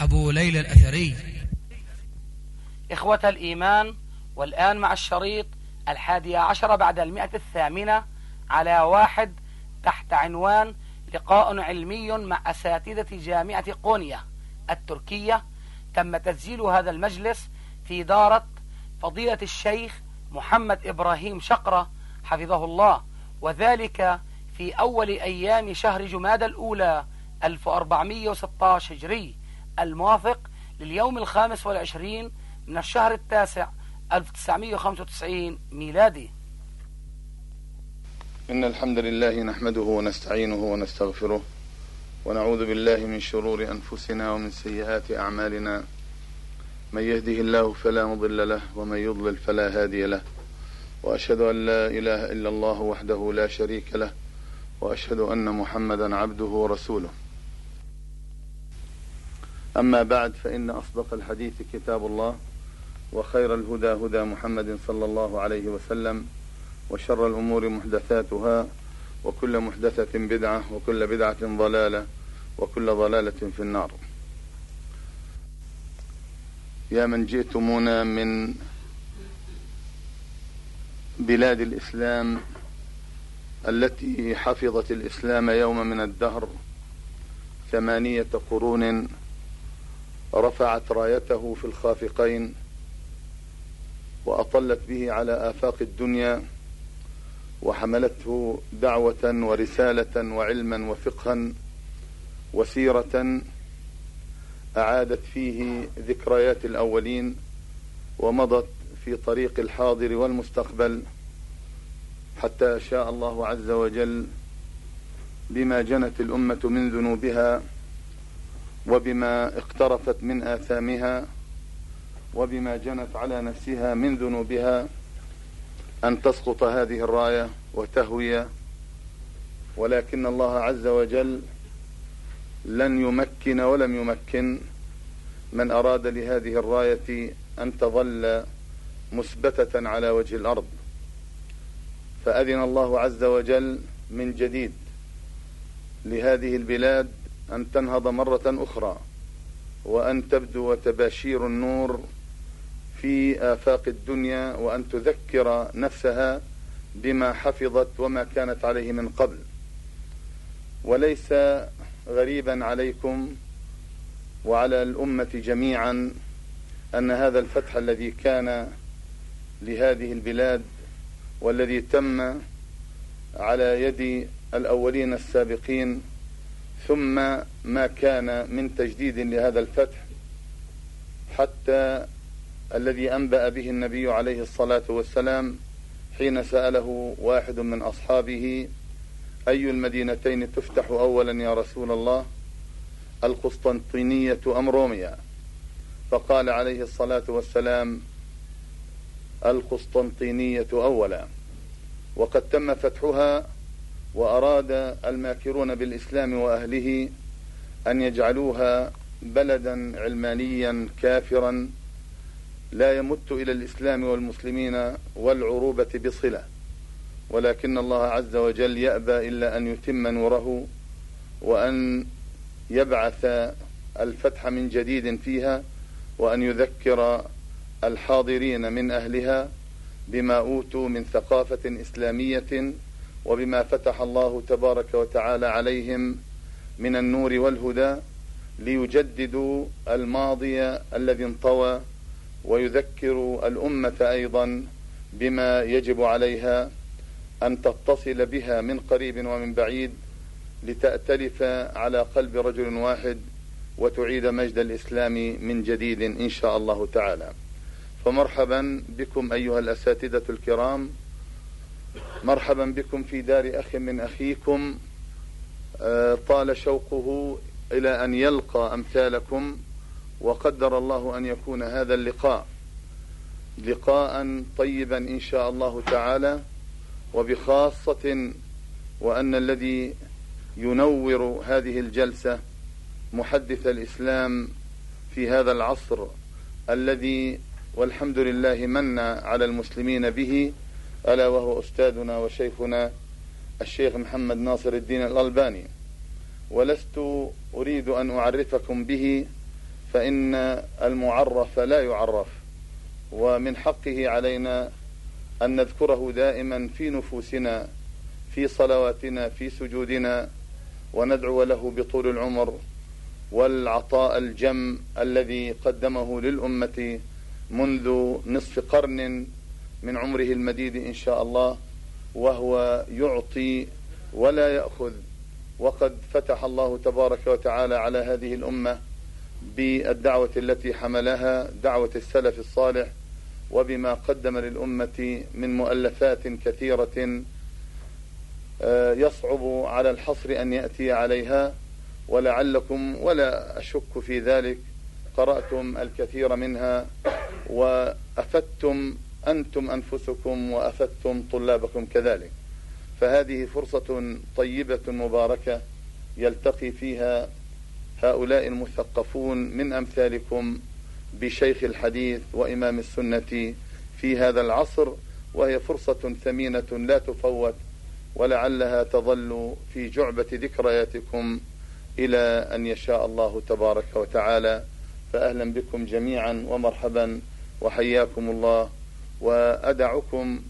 أبو ليلى الأثري. إخوة الإيمان والآن مع الشريط الحادية عشر بعد المئة الثامنة على واحد تحت عنوان لقاء علمي مع أساتذة جامعة قونيا التركية. تم تسجيل هذا المجلس في دارة فضيلة الشيخ محمد إبراهيم شقرة حفظه الله. وذلك في أول أيام شهر جماد الأولى 1416 هجري. الموافق لليوم الخامس والعشرين من الشهر التاسع 1995 ميلادي. إن الحمد لله نحمده ونستعينه ونستغفره ونعوذ بالله من شرور أنفسنا ومن سيئات أعمالنا. من يهده الله فلا مضل له ومن يضلل فلا هادي له. وأشهد أن لا إله إلا الله وحده لا شريك له. وأشهد أن محمدا عبده ورسوله. أما بعد فإن أصدق الحديث كتاب الله وخير الهدى هدى محمد صلى الله عليه وسلم وشر الأمور محدثاتها وكل محدثة بدعة وكل بدعة ضلالة وكل ضلالة في النار. يا من جئتمونا من بلاد الإسلام التي حفظت الإسلام يوم من الدهر ثمانية قرون رفعت رايته في الخافقين وأطلت به على آفاق الدنيا وحملته دعوة ورسالة وعلما وفقها وسيرة أعادت فيه ذكريات الأولين ومضت في طريق الحاضر والمستقبل حتى شاء الله عز وجل بما جنت الأمة من ذنوبها وبما اقترفت من آثامها وبما جنت على نفسها من ذنوبها أن تسقط هذه الراية وتهوي ولكن الله عز وجل لن يمكن ولم يمكن من أراد لهذه الراية أن تظل مثبتة على وجه الأرض. فأذن الله عز وجل من جديد لهذه البلاد أن تنهض مرة أخرى وأن تبدو تباشير النور في آفاق الدنيا وأن تذكر نفسها بما حفظت وما كانت عليه من قبل. وليس غريبا عليكم وعلى الأمة جميعا أن هذا الفتح الذي كان لهذه البلاد والذي تم على يد الأولين السابقين ثم ما كان من تجديد لهذا الفتح حتى الذي أنبأ به النبي عليه الصلاة والسلام حين سأله واحد من أصحابه أي المدينتين تفتح أولا يا رسول الله؟ القسطنطينية أم روميا؟ فقال عليه الصلاة والسلام القسطنطينية أولا. وقد تم فتحها وأراد الماكرون بالإسلام وأهله أن يجعلوها بلدا علمانيا كافرا لا يمت إلى الإسلام والمسلمين والعروبة بصلة. ولكن الله عز وجل يأبى إلا أن يتم نوره وأن يبعث الفتح من جديد فيها وأن يذكر الحاضرين من أهلها بما أوتوا من ثقافة إسلامية وبما فتح الله تبارك وتعالى عليهم من النور والهدى ليجددوا الماضي الذي انطوى ويذكروا الأمة أيضا بما يجب عليها أن تتصل بها من قريب ومن بعيد لتأتلف على قلب رجل واحد وتعيد مجد الإسلام من جديد إن شاء الله تعالى. فمرحبا بكم أيها الأساتذة الكرام مرحبا بكم في دار أخ من أخيكم. طال شوقه إلى أن يلقى أمثالكم وقدر الله أن يكون هذا اللقاء. لقاء طيبا إن شاء الله تعالى وبخاصة وأن الذي ينور هذه الجلسة محدث الإسلام في هذا العصر الذي والحمد لله من على المسلمين به ألا وهو أستاذنا وشيخنا الشيخ محمد ناصر الدين الألباني. ولست أريد أن أعرفكم به فإن المعرف لا يعرف ومن حقه علينا أن نذكره دائما في نفوسنا في صلواتنا في سجودنا وندعو له بطول العمر والعطاء الجم الذي قدمه للأمة منذ نصف قرن من عمره المديد إن شاء الله وهو يعطي ولا يأخذ. وقد فتح الله تبارك وتعالى على هذه الأمة بالدعوة التي حملها دعوة السلف الصالح وبما قدم للأمة من مؤلفات كثيرة آه، يصعب على الحصر أن يأتي عليها ولعلكم ولا أشك في ذلك. قرأتم الكثير منها وأفدتم أنتم أنفسكم وأفدتم طلابكم كذلك. فهذه فرصة طيبة مباركة يلتقي فيها هؤلاء المثقفون من أمثالكم بشيخ الحديث وإمام السنة في هذا العصر وهي فرصة ثمينة لا تفوت ولعلها تظل في جعبة ذكرياتكم إلى أن يشاء الله تبارك وتعالى. فأهلا بكم جميعا ومرحبا وحياكم الله. وأدعكم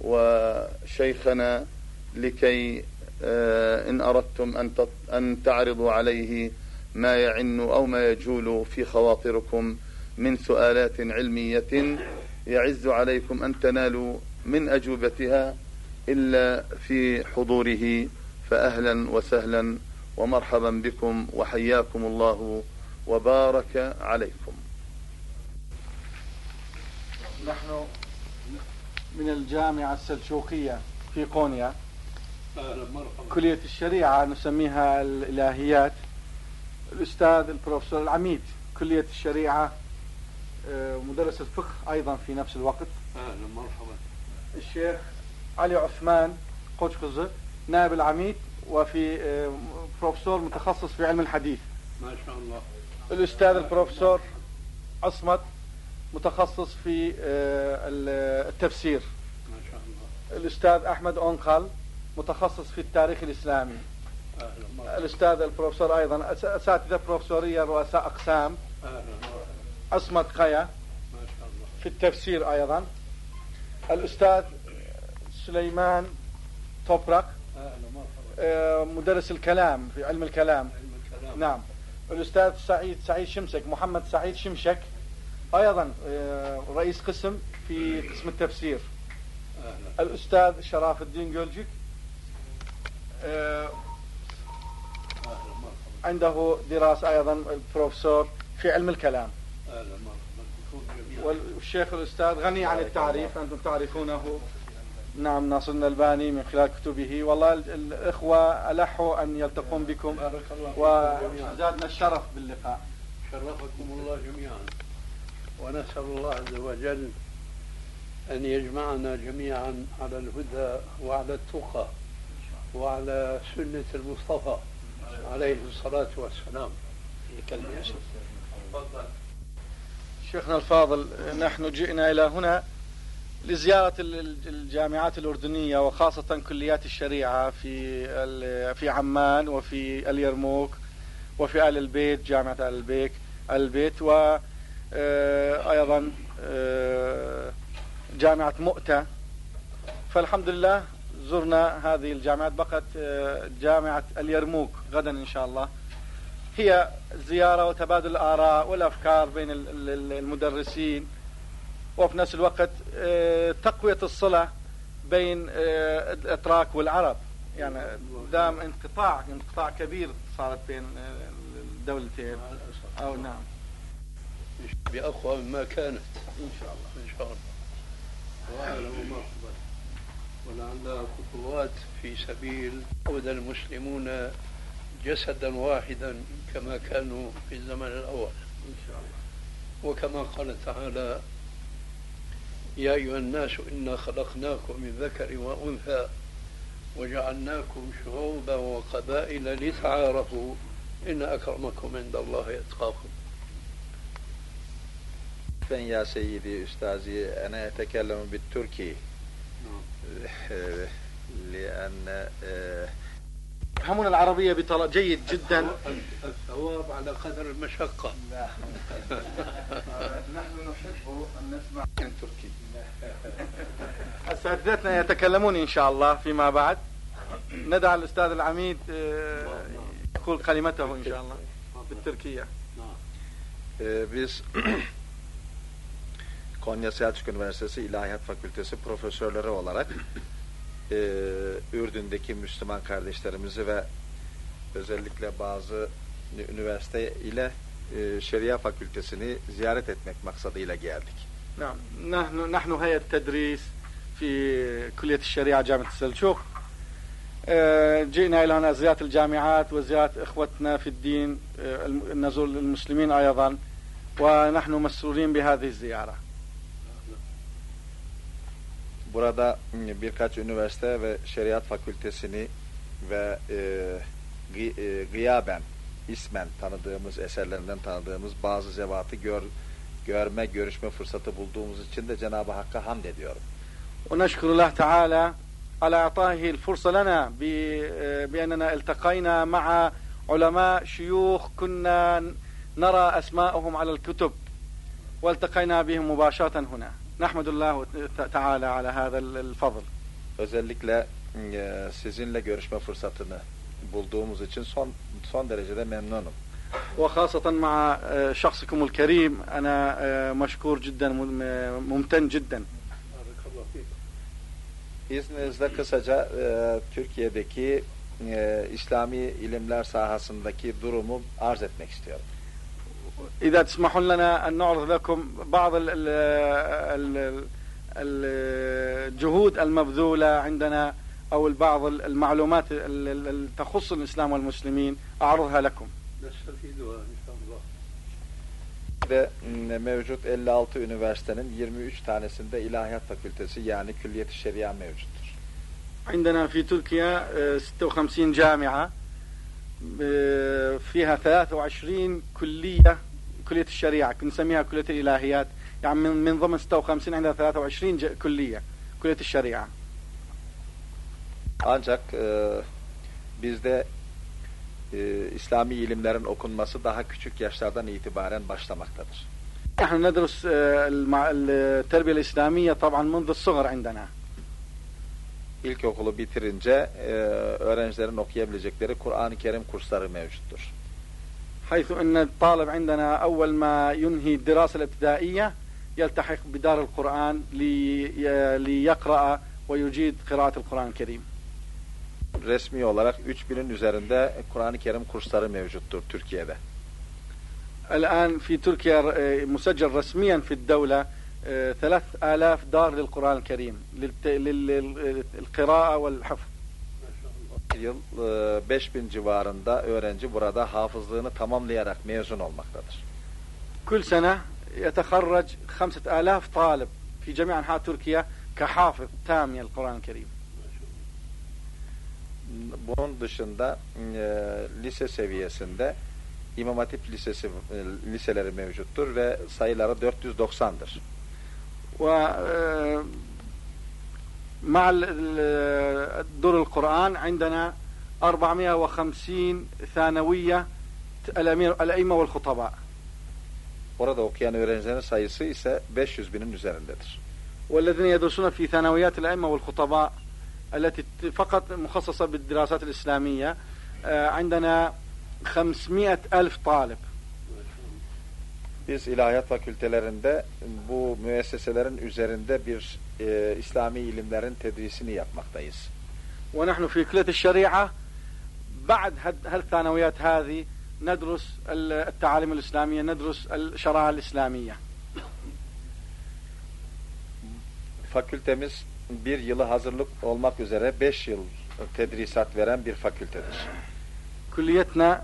وشيخنا لكي آه، إن أردتم أن تعرضوا عليه ما يعن أو ما يجول في خواطركم من سؤالات علمية يعز عليكم أن تنالوا من أجوبتها إلا في حضوره فأهلا وسهلا ومرحبا بكم وحياكم الله وبارك عليكم. نحن من الجامعة السلجوقية في قونيا. كلية الشريعة نسميها الإلهيات. الأستاذ البروفيسور العميد كلية الشريعة آه، مدرس الفقه أيضا في نفس الوقت. أهلا مرحبا الشيخ علي عثمان قوشقزة نائب العميد وفي آه، بروفيسور متخصص في علم الحديث. ما شاء الله. الأستاذ البروفيسور عصمت متخصص في آه، التفسير. ما شاء الله. الأستاذ أحمد أونقل متخصص في التاريخ الإسلامي. أهلا الأستاذ البروفيسور أيضا أساتذة بروفيسورية رؤساء أقسام. أهلا عصمت قيا ما شاء الله. في التفسير أيضا. الأستاذ سليمان توبرق أهلا مدرس الكلام في علم الكلام. علم الكلام. نعم. الأستاذ سعيد سعيد شمسك محمد سعيد شمشك أيضا آه، رئيس قسم في قسم التفسير. الأستاذ شراف الدين جولجيك. آه، عنده دراسة أيضا البروفيسور في علم الكلام. والشيخ الأستاذ غني عن التعريف أنتم تعرفونه. نعم ناصر الألباني من خلال كتبه. والله الإخوة ألحوا أن يلتقون بكم. وزادنا الشرف باللقاء. شرفكم الله جميعا. ونسأل الله عز وجل أن يجمعنا جميعا على الهدى وعلى التقى وعلى سنة المصطفى عليه الصلاة والسلام. شيخنا الفاضل نحن جئنا إلى هنا لزيارة الجامعات الأردنية وخاصة كليات الشريعة في في عمان وفي اليرموك وفي آل البيت جامعة آل البيت البيت. وأيضا آه، جامعة مؤتة. فالحمد لله زرنا هذه الجامعات بقت آه، جامعة اليرموك غدا إن شاء الله. هي زيارة وتبادل الآراء والأفكار بين المدرسين وفي نفس الوقت آه، تقوية الصلة بين آه، الأتراك والعرب. يعني دام انقطاع انقطاع كبير صارت بين الدولتين. أو نعم. بأقوى مما كانت. إن شاء الله. إن شاء الله. وأهلا ومرحبا ولعلها خطوات في سبيل يعود المسلمون جسدا واحدا كما كانوا في الزمن الأول. إن شاء الله. وكما قال تعالى يا أيها الناس إنا خلقناكم من ذكر وأنثى وجعلناكم شعوبا وقبائل لتعارفوا إن أكرمكم عند الله يتقاكم Ya seyyidi üstazi ana etekellemu bit Türki لأن يفهمون العربية بطريقة جيد جدا الثواب على قدر المشقة نحن نحب أن نسمع من تركي أساتذتنا يتكلمون إن شاء الله فيما بعد ندع الأستاذ العميد يقول كلمته إن شاء الله بالتركية biz Konya Selçuk Üniversitesi İlahiyat Fakültesi profesörleri olarak e, Ürdün'deki Müslüman kardeşlerimizi ve özellikle bazı üniversite ile e, Şeria Fakültesini ziyaret etmek maksadıyla geldik. نعم نحن نحن هيئة تدريس في كلية الشريعة جامعة السلجوق آه، جئنا إلى هنا زيارة الجامعات وزيارة إخوتنا في الدين آه، نزور المسلمين أيضا ونحن مسرورين بهذه الزيارة Burada birkaç üniversite ve şeriat fakültesini ve e, gı, e, gıyaben, ismen tanıdığımız, eserlerinden tanıdığımız bazı zevatı gör, görme, görüşme fırsatı bulduğumuz için de Cenab-ı Hakk'a hamd ediyorum. ونشكر الله تعالى على إعطائه الفرصة لنا بأننا التقينا مع علماء شيوخ كنا نرى أسماءهم على الكتب والتقينا بهم مباشرة هنا Nahmedullah Teala ala hada'l fadl. Özellikle e, sizinle görüşme fırsatını bulduğumuz için son son derecede memnunum. وخاصة مع شخصكم الكريم أنا مشكور جدا ممتن جدا İzninizle kısaca e, Türkiye'deki e, İslami ilimler sahasındaki durumu arz etmek istiyorum. إذا تسمحون لنا أن نعرض لكم بعض الجهود المبذولة عندنا أو بعض المعلومات التي تخص الإسلام والمسلمين أعرضها لكم نستفيدها إن شاء الله ve mevcut 56 üniversitenin 23 tanesinde ilahiyat fakültesi yani külliyet-i şeria mevcuttur. عندنا في تركيا 56 جامعة فيها 23 كلية كلية الشريعة نسميها كلية الإلهيات يعني من, من ضمن 56 عندنا 23 كلية كلية الشريعة Ancak e, bizde e, İslami ilimlerin okunması daha küçük yaşlardan itibaren başlamaktadır. نحن ندرس التربية الإسلامية طبعا منذ الصغر عندنا. İlkokulu bitirince e, öğrencilerin okuyabilecekleri Kur'an-ı Kerim kursları mevcuttur. حيث أن الطالب عندنا أول ما ينهي الدراسة الابتدائية يلتحق بدار القرآن ليقرأ ويجيد قراءة القرآن الكريم resmi olarak 3000'in üzerinde Kur'an-ı Kerim kursları mevcuttur Türkiye'de. الآن في تركيا مسجل رسميا في الدولة 3000 دار للقرآن الكريم للقراءة والحفظ yıl e, 5000 civarında öğrenci burada hafızlığını tamamlayarak mezun olmaktadır. Kül sene yeteharrac 5000 talib fi cemi anha Türkiye kehafız tam el Kur'an-ı Kerim. Bunun dışında e, lise seviyesinde İmam Hatip Lisesi e, liseleri mevcuttur ve sayıları 490'dır. Ve e, مع دور القرآن عندنا 450 ثانوية الأئمة والخطباء Orada okuyan öğrencilerin sayısı ise 500 binin üzerindedir. والذين يدرسون في ثانويات الأئمة والخطباء التي فقط مخصصة بالدراسات الإسلامية عندنا 500 ألف طالب Biz ilahiyat fakültelerinde bu müesseselerin üzerinde bir e, İslami ilimlerin tedrisini yapmaktayız. ونحن في كلية الشريعة بعد هالثانويات هذه ندرس التعاليم الإسلامية ندرس الشرائع الإسلامية Fakültemiz bir yılı hazırlık olmak üzere beş yıl tedrisat veren bir fakültedir. كليتنا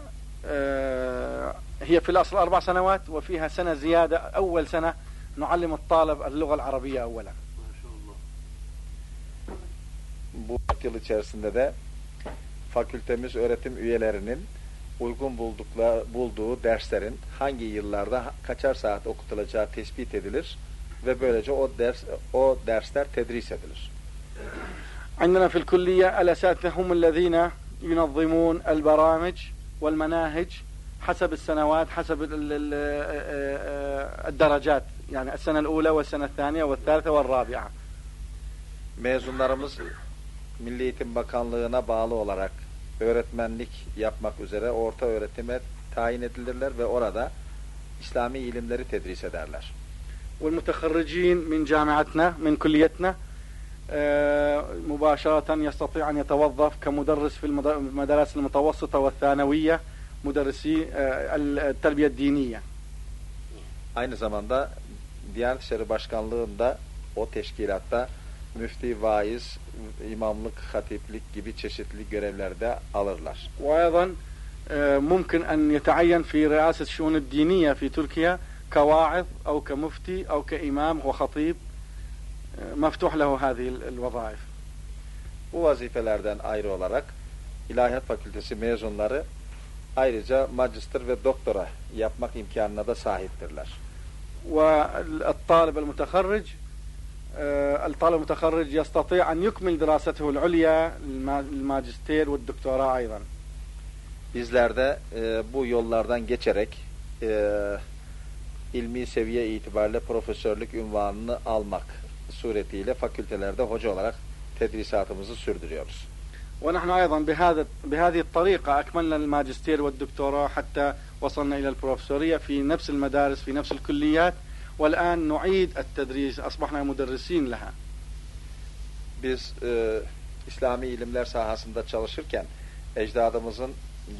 هي في الأصل أربع سنوات وفيها سنة زيادة أول سنة نعلم الطالب اللغة العربية أولا Bu dört yıl içerisinde de fakültemiz öğretim üyelerinin uygun buldukla, bulduğu derslerin hangi yıllarda kaçar saat okutulacağı tespit edilir ve böylece o ders o dersler tedris edilir. عندنا في الكلية الأساتذة هم الذين ينظمون البرامج والمناهج حسب السنوات حسب ال- ال- الدرجات يعني السنة الأولى والسنة الثانية والثالثة والرابعة Mezunlarımız Milli Eğitim Bakanlığı'na bağlı olarak öğretmenlik yapmak üzere orta öğretime tayin edilirler ve orada İslami ilimleri tedris ederler. والمتخرجين من جامعتنا من كليتنا آه، مباشرة يستطيع أن يتوظف كمدرس في المد- المدارس المتوسطة والثانوية مدرسي آه، التربية الدينية Aynı zamanda Diyanet İşleri Başkanlığı'nda o teşkilatta müfti, vaiz, imamlık, hatiplik gibi çeşitli görevlerde alırlar. وأيضا آه، ممكن أن يتعين في رئاسة الشؤون الدينية في تركيا كواعظ أو كمفتي أو كإمام وخطيب آه، مفتوح له هذه ال- الوظائف Bu vazifelerden ayrı olarak İlahiyat Fakültesi mezunları ayrıca magister ve doktora yapmak imkanına da sahiptirler. والطالب المتخرج آه، الطالب المتخرج يستطيع أن يكمل دراسته العليا الما- الماجستير والدكتوراه أيضا Bizler de e, bu yollardan geçerek e, ilmi seviye itibariyle profesörlük ünvanını almak suretiyle fakültelerde hoca olarak tedrisatımızı sürdürüyoruz. ونحن أيضا بهذا بهذه الطريقة أكملنا الماجستير والدكتوراه حتى وصلنا إلى البروفيسورية في نفس المدارس في نفس الكليات والآن نعيد التدريس أصبحنا مدرسين لها Biz e, İslami ilimler sahasında çalışırken ecdadımızın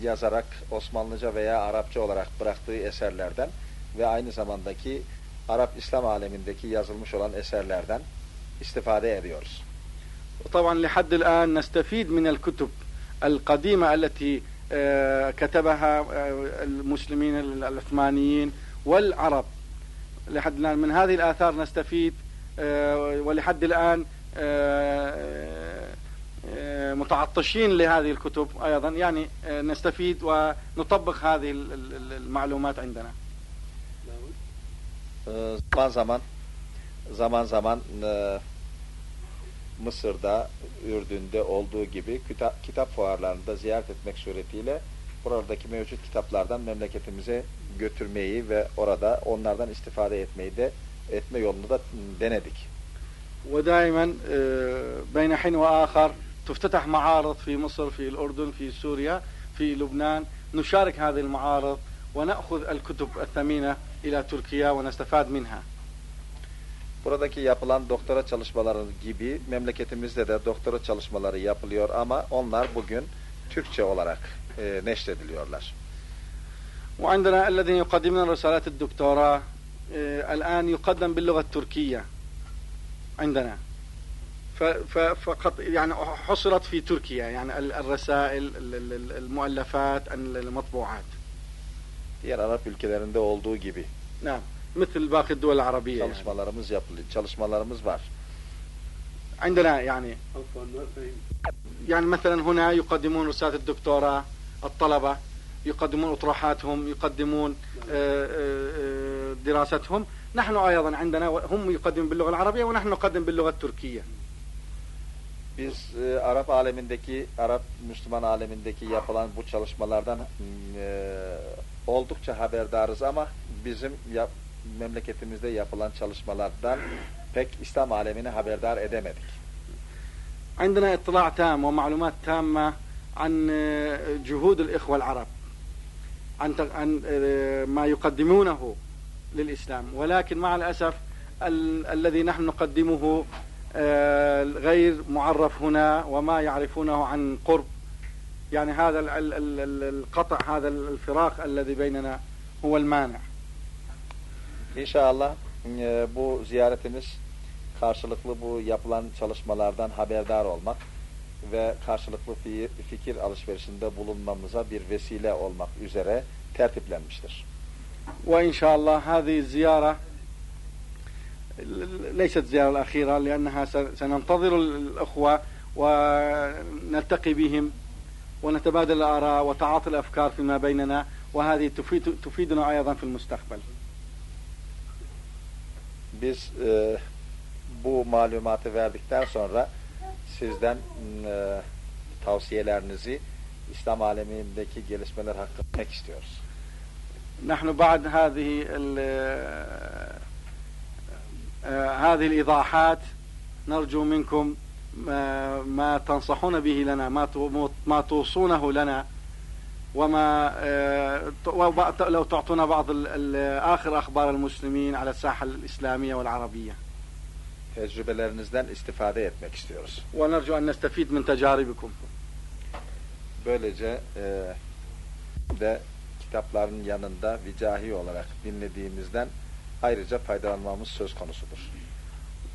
yazarak Osmanlıca veya Arapça olarak bıraktığı eserlerden ve aynı zamandaki Arap İslam alemindeki yazılmış olan eserlerden istifade ediyoruz. وطبعا لحد الآن نستفيد من الكتب القديمة التي آه، كتبها آه، المسلمين العثمانيين والعرب. لحد الآن من هذه الآثار نستفيد آه، ولحد الآن متعطشين لهذه الكتب أيضا. يعني نستفيد ونطبق هذه ال- ال- المعلومات عندنا. zaman zaman zaman zaman e, Mısır'da, Ürdün'de olduğu gibi kitap, kitap fuarlarında ziyaret etmek suretiyle oradaki mevcut kitaplardan memleketimize götürmeyi ve orada onlardan istifade etmeyi de etme yolunu da denedik. ودائما آه، بين حين وآخر تفتتح معارض في مصر في الأردن في سوريا في لبنان نشارك هذه المعارض ونأخذ الكتب الثمينة إلى تركيا ونستفاد منها Buradaki yapılan doktora çalışmaları gibi memleketimizde de doktora çalışmaları yapılıyor ama onlar bugün Türkçe olarak e, neşrediliyorlar. وعندنا الذين يقدمون رسالات الدكتوراه آه، الآن يقدم باللغة التركية عندنا ف- ف- فقط يعني حصرت في تركيا يعني ال- الرسائل ال- ال- المؤلفات المطبوعات Diğer Arap ülkelerinde olduğu gibi نعم مثل باقي الدول العربية يعني. çalışmalarımız yapılıyor, çalışmalarımız var. عندنا يعني عفوا ما فهمت يعني مثلا هنا يقدمون رسالة الدكتوراه الطلبة يقدمون أطروحاتهم يقدمون آه، آه، دراستهم نحن أيضا عندنا هم يقدمون باللغة العربية ونحن نقدم باللغة التركية Biz e, Arap alemindeki, Arap Müslüman alemindeki yapılan bu çalışmalardan e, oldukça haberdarız ama bizim yap, memleketimizde yapılan çalışmalardan pek İslam alemini haberdar edemedik. عندنا اطلاع تام ومعلومات تامة عن آه، جهود الإخوة العرب عن عن آه، ما يقدمونه للإسلام ولكن مع الأسف ال- الذي نحن نقدمه آه، غير معرف هنا وما يعرفونه عن قرب يعني هذا ال- ال- ال- ال- القطع هذا الفراق الذي بيننا هو المانع İnşallah e, bu ziyaretimiz karşılıklı bu yapılan çalışmalardan haberdar olmak ve karşılıklı fi- fikir alışverişinde bulunmamıza bir vesile olmak üzere tertiplenmiştir. وإن شاء الله هذه الزيارة ليست زيارة الأخيرة لأنها سننتظر الأخوة ونلتقي بهم ونتبادل الآراء وتعاطي الأفكار فيما بيننا وهذه تفيد تفيدنا أيضا في المستقبل Biz e, bu malumatı verdikten sonra sizden e, tavsiyelerinizi İslam alemindeki gelişmeler hakkında istiyoruz. نحن بعد هذه هذه الإيضاحات نرجو منكم ما تنصحون به لنا ما ما توصونه لنا وما لو تعطونا بعض آخر أخبار المسلمين على الساحة الإسلامية والعربية tecrübelerinizden istifade etmek istiyoruz. ونرجو أن نستفيد من تجاربكم. Böylece e, de kitapların yanında vicahi olarak dinlediğimizden ayrıca faydalanmamız söz konusudur.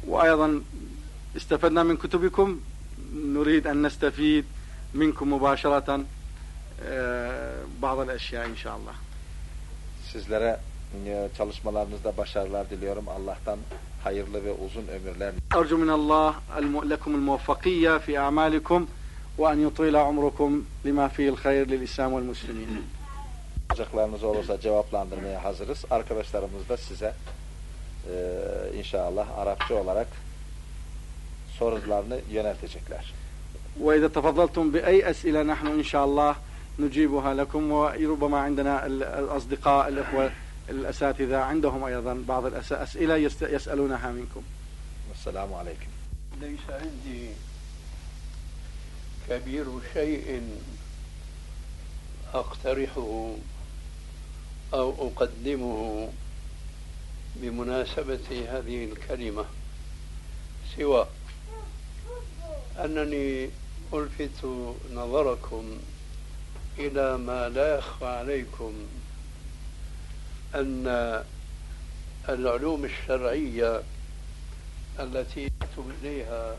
وأيضا استفدنا من كتبكم نريد أن نستفيد منكم مباشرة بعض الأشياء إن شاء الله. Sizlere e, çalışmalarınızda başarılar diliyorum. Allah'tan hayırlı ve uzun ömürler. أرجو من الله لكم الموفقية في أعمالكم وأن يطيل عمركم لما فيه الخير للإسلام والمسلمين. Soracaklarınız olursa cevaplandırmaya hazırız. Arkadaşlarımız da size e, inşallah Arapça olarak sorularını yöneltecekler. وإذا تفضلتم بأي أسئلة نحن إن شاء الله نجيبها لكم وربما عندنا الأصدقاء الأخوة الأساتذة عندهم أيضا بعض الأسئلة يسألونها منكم السلام عليكم ليس عندي كبير شيء أقترحه أو أقدمه بمناسبة هذه الكلمة سوى أنني ألفت نظركم إلى ما لا يخفى عليكم أن العلوم الشرعية التي يكتب إليها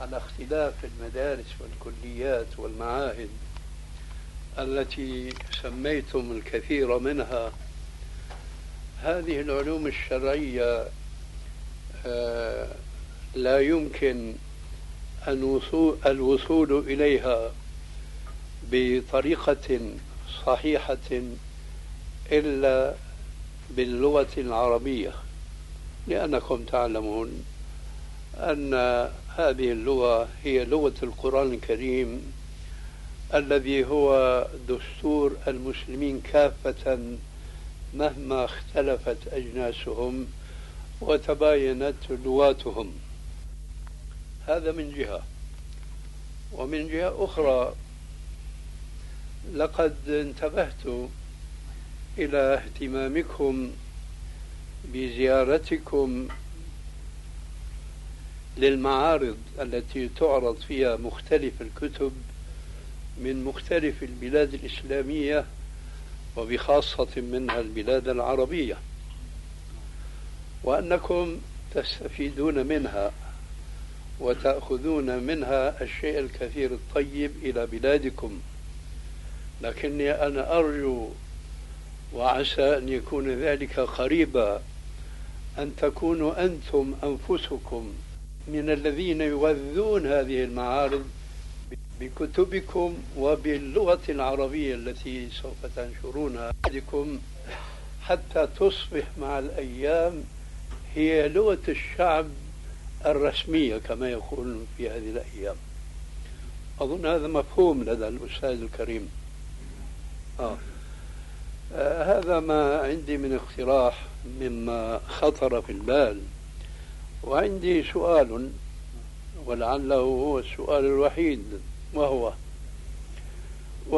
على اختلاف المدارس والكليات والمعاهد التي سميتم الكثير منها هذه العلوم الشرعية آه، لا يمكن أن الوصول إليها بطريقة صحيحة إلا باللغة العربية. لأنكم تعلمون أن هذه اللغة هي لغة القرآن الكريم الذي هو دستور المسلمين كافة مهما اختلفت أجناسهم وتباينت لغاتهم. هذا من جهة. ومن جهة أخرى لقد انتبهت إلى اهتمامكم بزيارتكم للمعارض التي تعرض فيها مختلف الكتب من مختلف البلاد الإسلامية وبخاصة منها البلاد العربية. وأنكم تستفيدون منها. وتأخذون منها الشيء الكثير الطيب إلى بلادكم. لكني أنا أرجو وعسى أن يكون ذلك قريبا أن تكونوا أنتم أنفسكم من الذين يغذون هذه المعارض بكتبكم وباللغة العربية التي سوف تنشرونها حتى تصبح مع الأيام هي لغة الشعب الرسمية كما يقول في هذه الأيام. أظن هذا مفهوم لدى الأستاذ الكريم. آه. آه هذا ما عندي من اقتراح مما خطر في البال. وعندي سؤال ولعله هو السؤال الوحيد وهو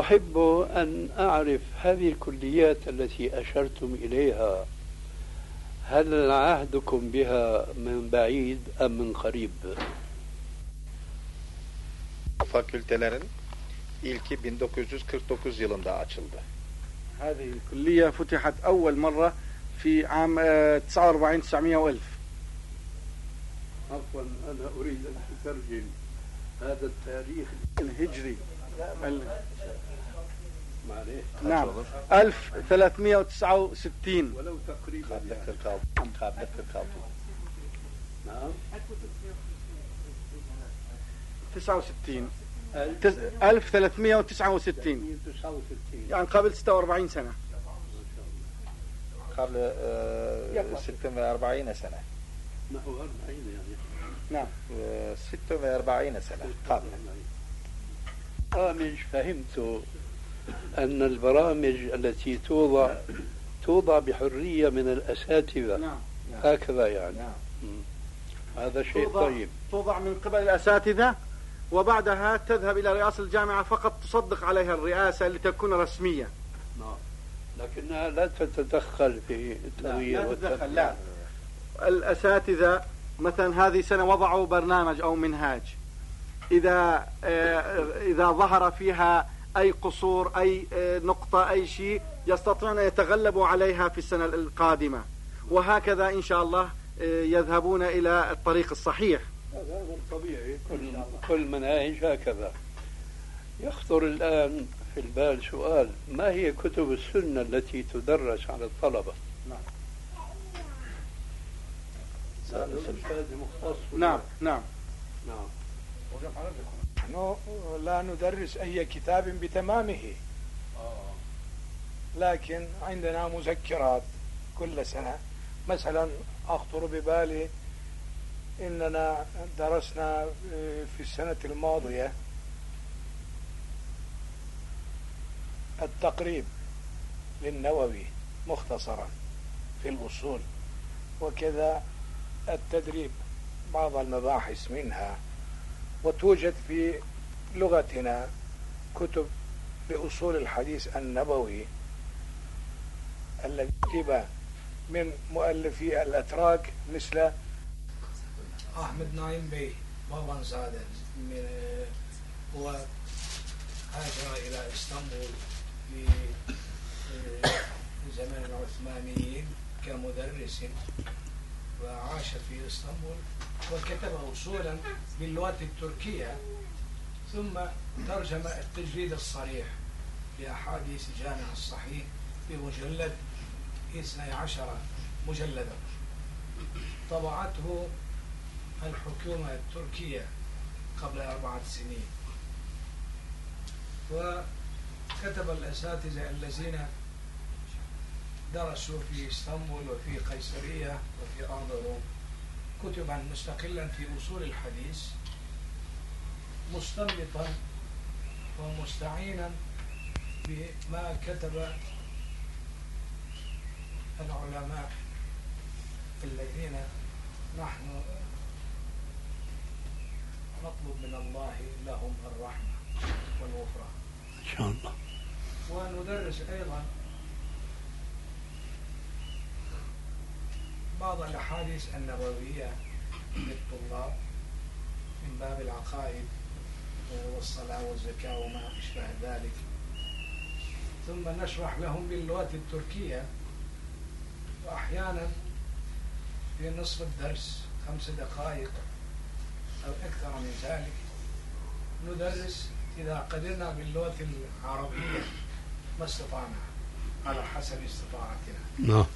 أحب أن أعرف هذه الكليات التي أشرتم إليها. هل عهدكم بها من بعيد أم من قريب؟ fakültelerin ilki 1949 yılında açıldı. هذه الكلية فتحت أول مرة في عام 49 900 وألف عفوا أنا أريد أن أترجم هذا التاريخ الهجري نعم. 1369 ولو تقريبا Kabilik يعني. 46. Kabilik 46. نعم 69 1369 تس- 1369 يعني قبل 46 سنة. قبل آه، 46 سنة. نحو 40 يعني. نعم. آه، 46 سنة قبل. برامج فهمت. أن البرامج التي توضع توضع بحرية من الأساتذة. نعم هكذا يعني. نعم. هذا شيء توضع, طيب. توضع من قبل الأساتذة وبعدها تذهب إلى رئاسة الجامعة فقط تصدق عليها الرئاسة لتكون رسمية. نعم. لكنها لا تتدخل في التغيير لا تتدخل والتبديل. لا الأساتذة مثلا هذه السنة وضعوا برنامج أو منهاج. إذا آه، إذا ظهر فيها أي قصور أي آه، نقطة أي شيء يستطيعون أن يتغلبوا عليها في السنة القادمة. وهكذا إن شاء الله آه، يذهبون إلى الطريق الصحيح. هذا هو الطبيعي كل كل مناهج هكذا. يخطر الآن في البال سؤال ما هي كتب السنة التي تدرس على الطلبة؟ مختص. نعم نعم. نعم. نحن لا ندرس أي كتاب بتمامه. لكن عندنا مذكرات كل سنة. مثلا أخطر ببالي إننا درسنا في السنة الماضية التقريب للنووي مختصرا في الأصول وكذا التدريب بعض المباحث منها. وتوجد في لغتنا كتب بأصول الحديث النبوي الذي كتب من مؤلفي الأتراك مثل أحمد نايم بي بابا زادة من هو هاجر إلى إسطنبول في في زمن العثمانيين كمدرس. وعاش في إسطنبول وكتب اصولا باللغة التركية ثم ترجم التجريد الصريح لأحاديث جامع الصحيح بمجلد 12 مجلدا. طبعته الحكومة التركية قبل أربعة سنين. وكتب الأساتذة الذين درسوا في إسطنبول وفي قيصرية وفي أرض روم كتبا مستقلا في أصول الحديث مستنبطا ومستعينا بما كتب العلماء الذين نحن نطلب من الله لهم الرحمة والغفران إن شاء الله. وندرس أيضا بعض الأحاديث النبوية للطلاب من باب العقائد والصلاة والزكاة وما أشبه ذلك. ثم نشرح لهم باللغة التركية. وأحيانا في نصف الدرس خمس دقائق أو أكثر من ذلك ندرس إذا قدرنا باللغة العربية ما استطعنا على حسب استطاعتنا. نعم.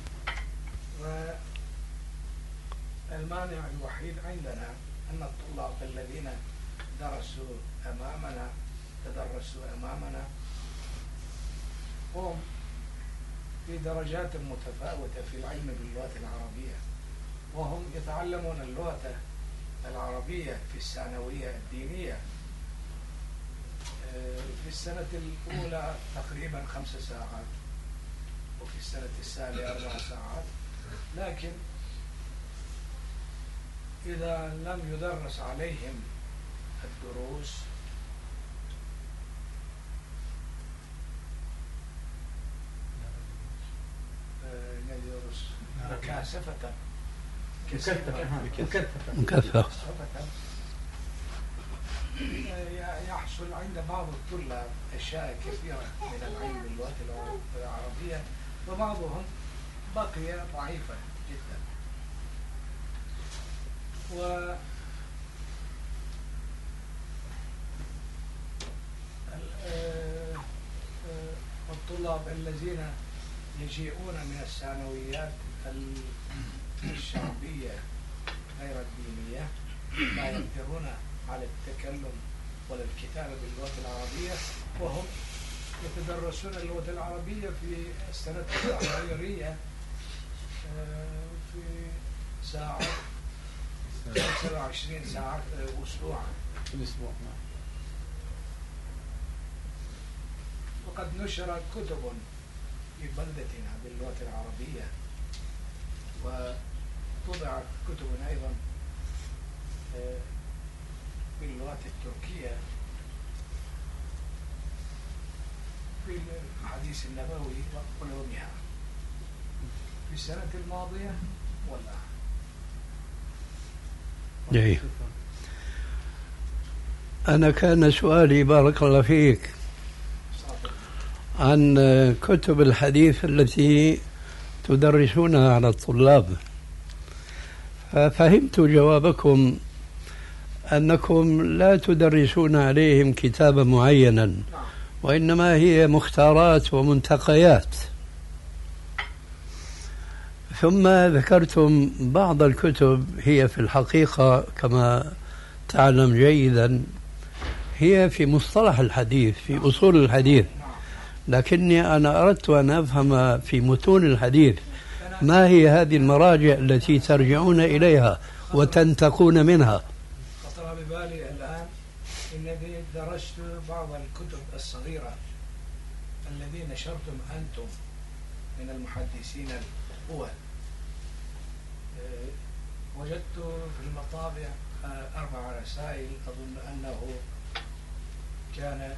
والمانع الوحيد عندنا أن الطلاب الذين درسوا أمامنا تدرسوا أمامنا هم في درجات متفاوتة في العلم باللغة العربية. وهم يتعلمون اللغة العربية في الثانوية الدينية. في السنة الأولى تقريبا خمس ساعات وفي السنة الثانية أربع ساعات. لكن إذا لم يدرس عليهم الدروس. ندرس مكاسفة مكثف يحصل عند بعض الطلاب أشياء كثيرة من العلم باللغة العربية وبعضهم بقي ضعيفا جدا. و الطلاب الذين يجيئون من الثانويات الشعبية غير الدينية لا يقدرون على التكلم ولا الكتابة باللغة العربية وهم يتدرسون اللغة العربية في السنة التحريرية آه، في ساعة 25 ساعة أسبوعا في الأسبوع. نعم وقد نشرت كتب في بلدتنا باللغة العربية وطبعت كتب أيضا آه، باللغة التركية. في الحديث النبوي وعلومها في السنة الماضية والآن جيد. أنا كان سؤالي بارك الله فيك عن كتب الحديث التي تدرسونها على الطلاب. ففهمت جوابكم أنكم لا تدرسون عليهم كتابا معينا وإنما هي مختارات ومنتقيات. ثم ذكرتم بعض الكتب هي في الحقيقة كما تعلم جيدا هي في مصطلح الحديث في أصول الحديث. لكني أنا أردت أن أفهم في متون الحديث ما هي هذه المراجع التي ترجعون إليها وتنتقون منها؟ خطر ببالي الآن إنني درست بعض الكتب الصغيرة الذي نشرتم أنتم من المحدثين الأول وجدت في المطابع آه، أربع رسائل أظن أنه كان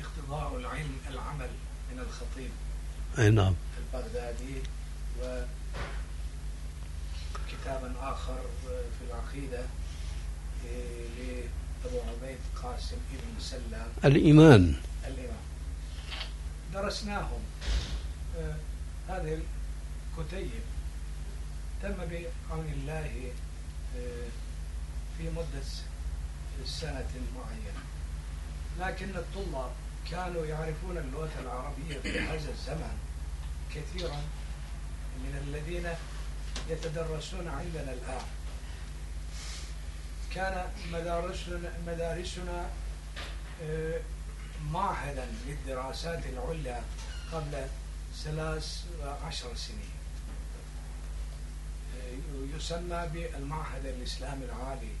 اقتضاء العلم العمل من الخطيب أي نعم. البغدادي وكتابا آخر في العقيدة إيه، لأبو عبيد قاسم ابن سلام. الإيمان. الإمام درسناهم آه، هذه الكتيب. تم بعون الله آه، في مدة سنة معينة. لكن الطلاب كانوا يعرفون اللغة العربية في هذا الزمن كثيرا من الذين يتدرسون عندنا الآن. كان مدارسنا مدارسنا آه، معهدا للدراسات العليا قبل ثلاث عشر سنين. يسمى بالمعهد الإسلامي العالي.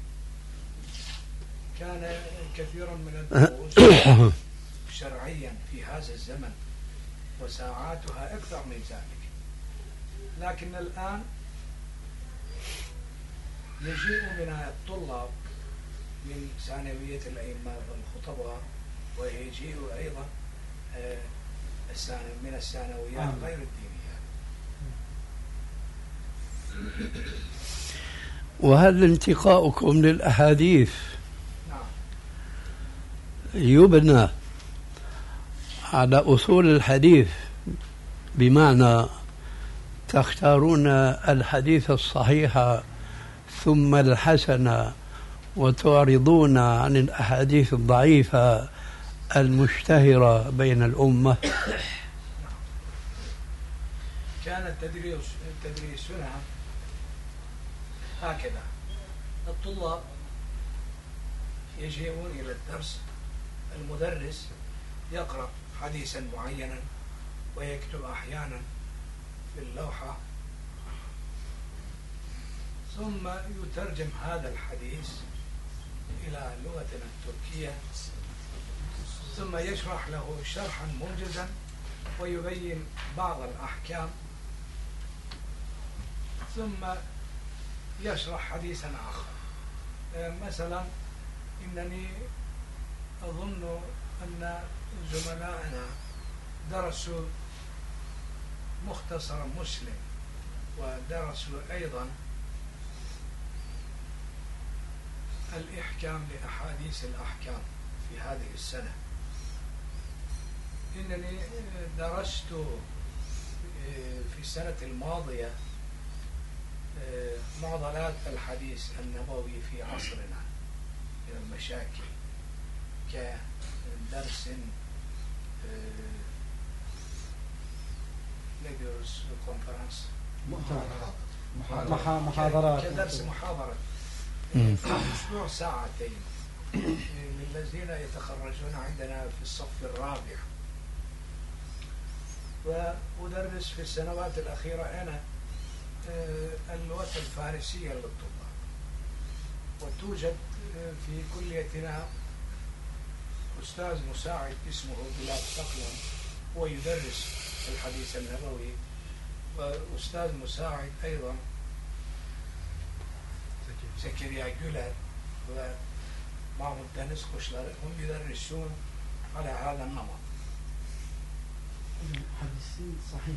كان كثيرا من الدروس شرعيا في هذا الزمن وساعاتها أكثر من ذلك. لكن الآن يجيء من الطلاب من ثانوية الأئمة والخطباء ويجيء أيضا آه، من الثانويات غير الدينية وهل انتقاؤكم للأحاديث؟ يبنى على أصول الحديث بمعنى تختارون الحديث الصحيح ثم الحسن وتعرضون عن الأحاديث الضعيفة المشتهرة بين الأمة. كان التدريس تدريسنا هكذا. الطلاب يجيئون إلى الدرس المدرس يقرأ حديثا معينا ويكتب أحيانا في اللوحة. ثم يترجم هذا الحديث إلى لغتنا التركية. ثم يشرح له شرحا موجزا ويبين بعض الأحكام. ثم يشرح حديثا آخر. مثلا إنني أظن أن زملائنا درسوا مختصر مسلم ودرسوا أيضا الإحكام لأحاديث الأحكام في هذه السنة. إنني درست في السنة الماضية معضلات الحديث النبوي في عصرنا من المشاكل كدرس diyoruz konferans محا- محاضرات. كدرس محاضرة مم. في الأسبوع ساعتين للذين يتخرجون عندنا في الصف الرابع. وأدرس في السنوات الأخيرة أنا آه، اللغة الفارسية للطلاب. وتوجد آه، في كليتنا أستاذ مساعد اسمه بلال صقلم هو يدرس الحديث النبوي. وأستاذ مساعد أيضا زكريا جولر ومعهم الدنس خشلر هم يدرسون على هذا النمط. Hadisin sahih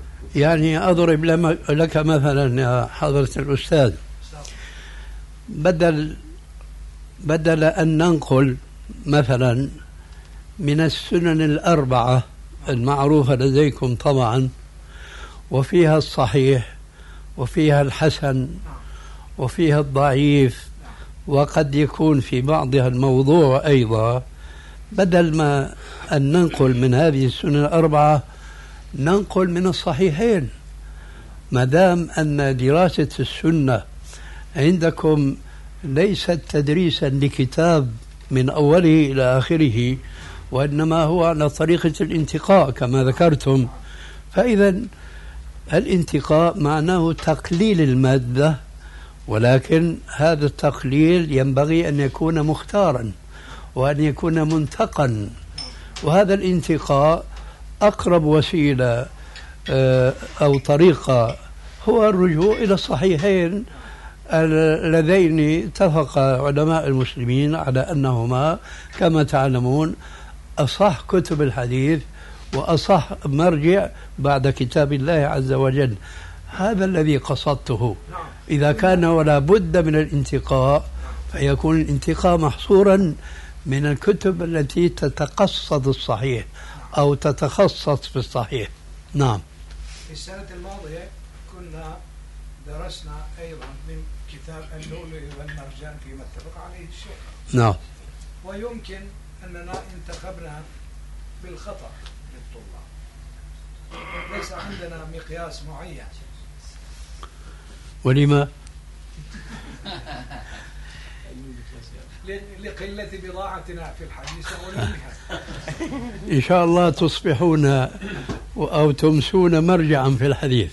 يعني أضرب لك مثلا يا حضرة الأستاذ. بدل بدل أن ننقل مثلا من السنن الأربعة المعروفة لديكم طبعا وفيها الصحيح وفيها الحسن وفيها الضعيف وقد يكون في بعضها الموضوع أيضا بدل ما أن ننقل من هذه السنن الأربعة ننقل من الصحيحين ما دام أن دراسة السنة عندكم ليست تدريسا لكتاب من أوله إلى آخره وإنما هو على طريقة الانتقاء كما ذكرتم. فإذا الانتقاء معناه تقليل المادة ولكن هذا التقليل ينبغي أن يكون مختارا وأن يكون منتقا. وهذا الانتقاء أقرب وسيلة آه، أو طريقة هو الرجوع إلى الصحيحين اللذين اتفق علماء المسلمين على أنهما كما تعلمون أصح كتب الحديث وأصح مرجع بعد كتاب الله عز وجل. هذا الذي قصدته. إذا كان ولا بد من الانتقاء فيكون الانتقاء محصورا من الكتب التي تتقصد الصحيح. أو تتخصص في الصحيح. نعم. في السنة الماضية كنا درسنا أيضا من كتاب اللؤلؤ والمرجان فيما اتفق عليه الشيخ. نعم. ويمكن أننا انتخبنا بالخطأ للطلاب. ليس عندنا مقياس معين. ولما؟ لقلة بضاعتنا في الحديث ولمها إن شاء الله تصبحون أو تمسون مرجعا في الحديث.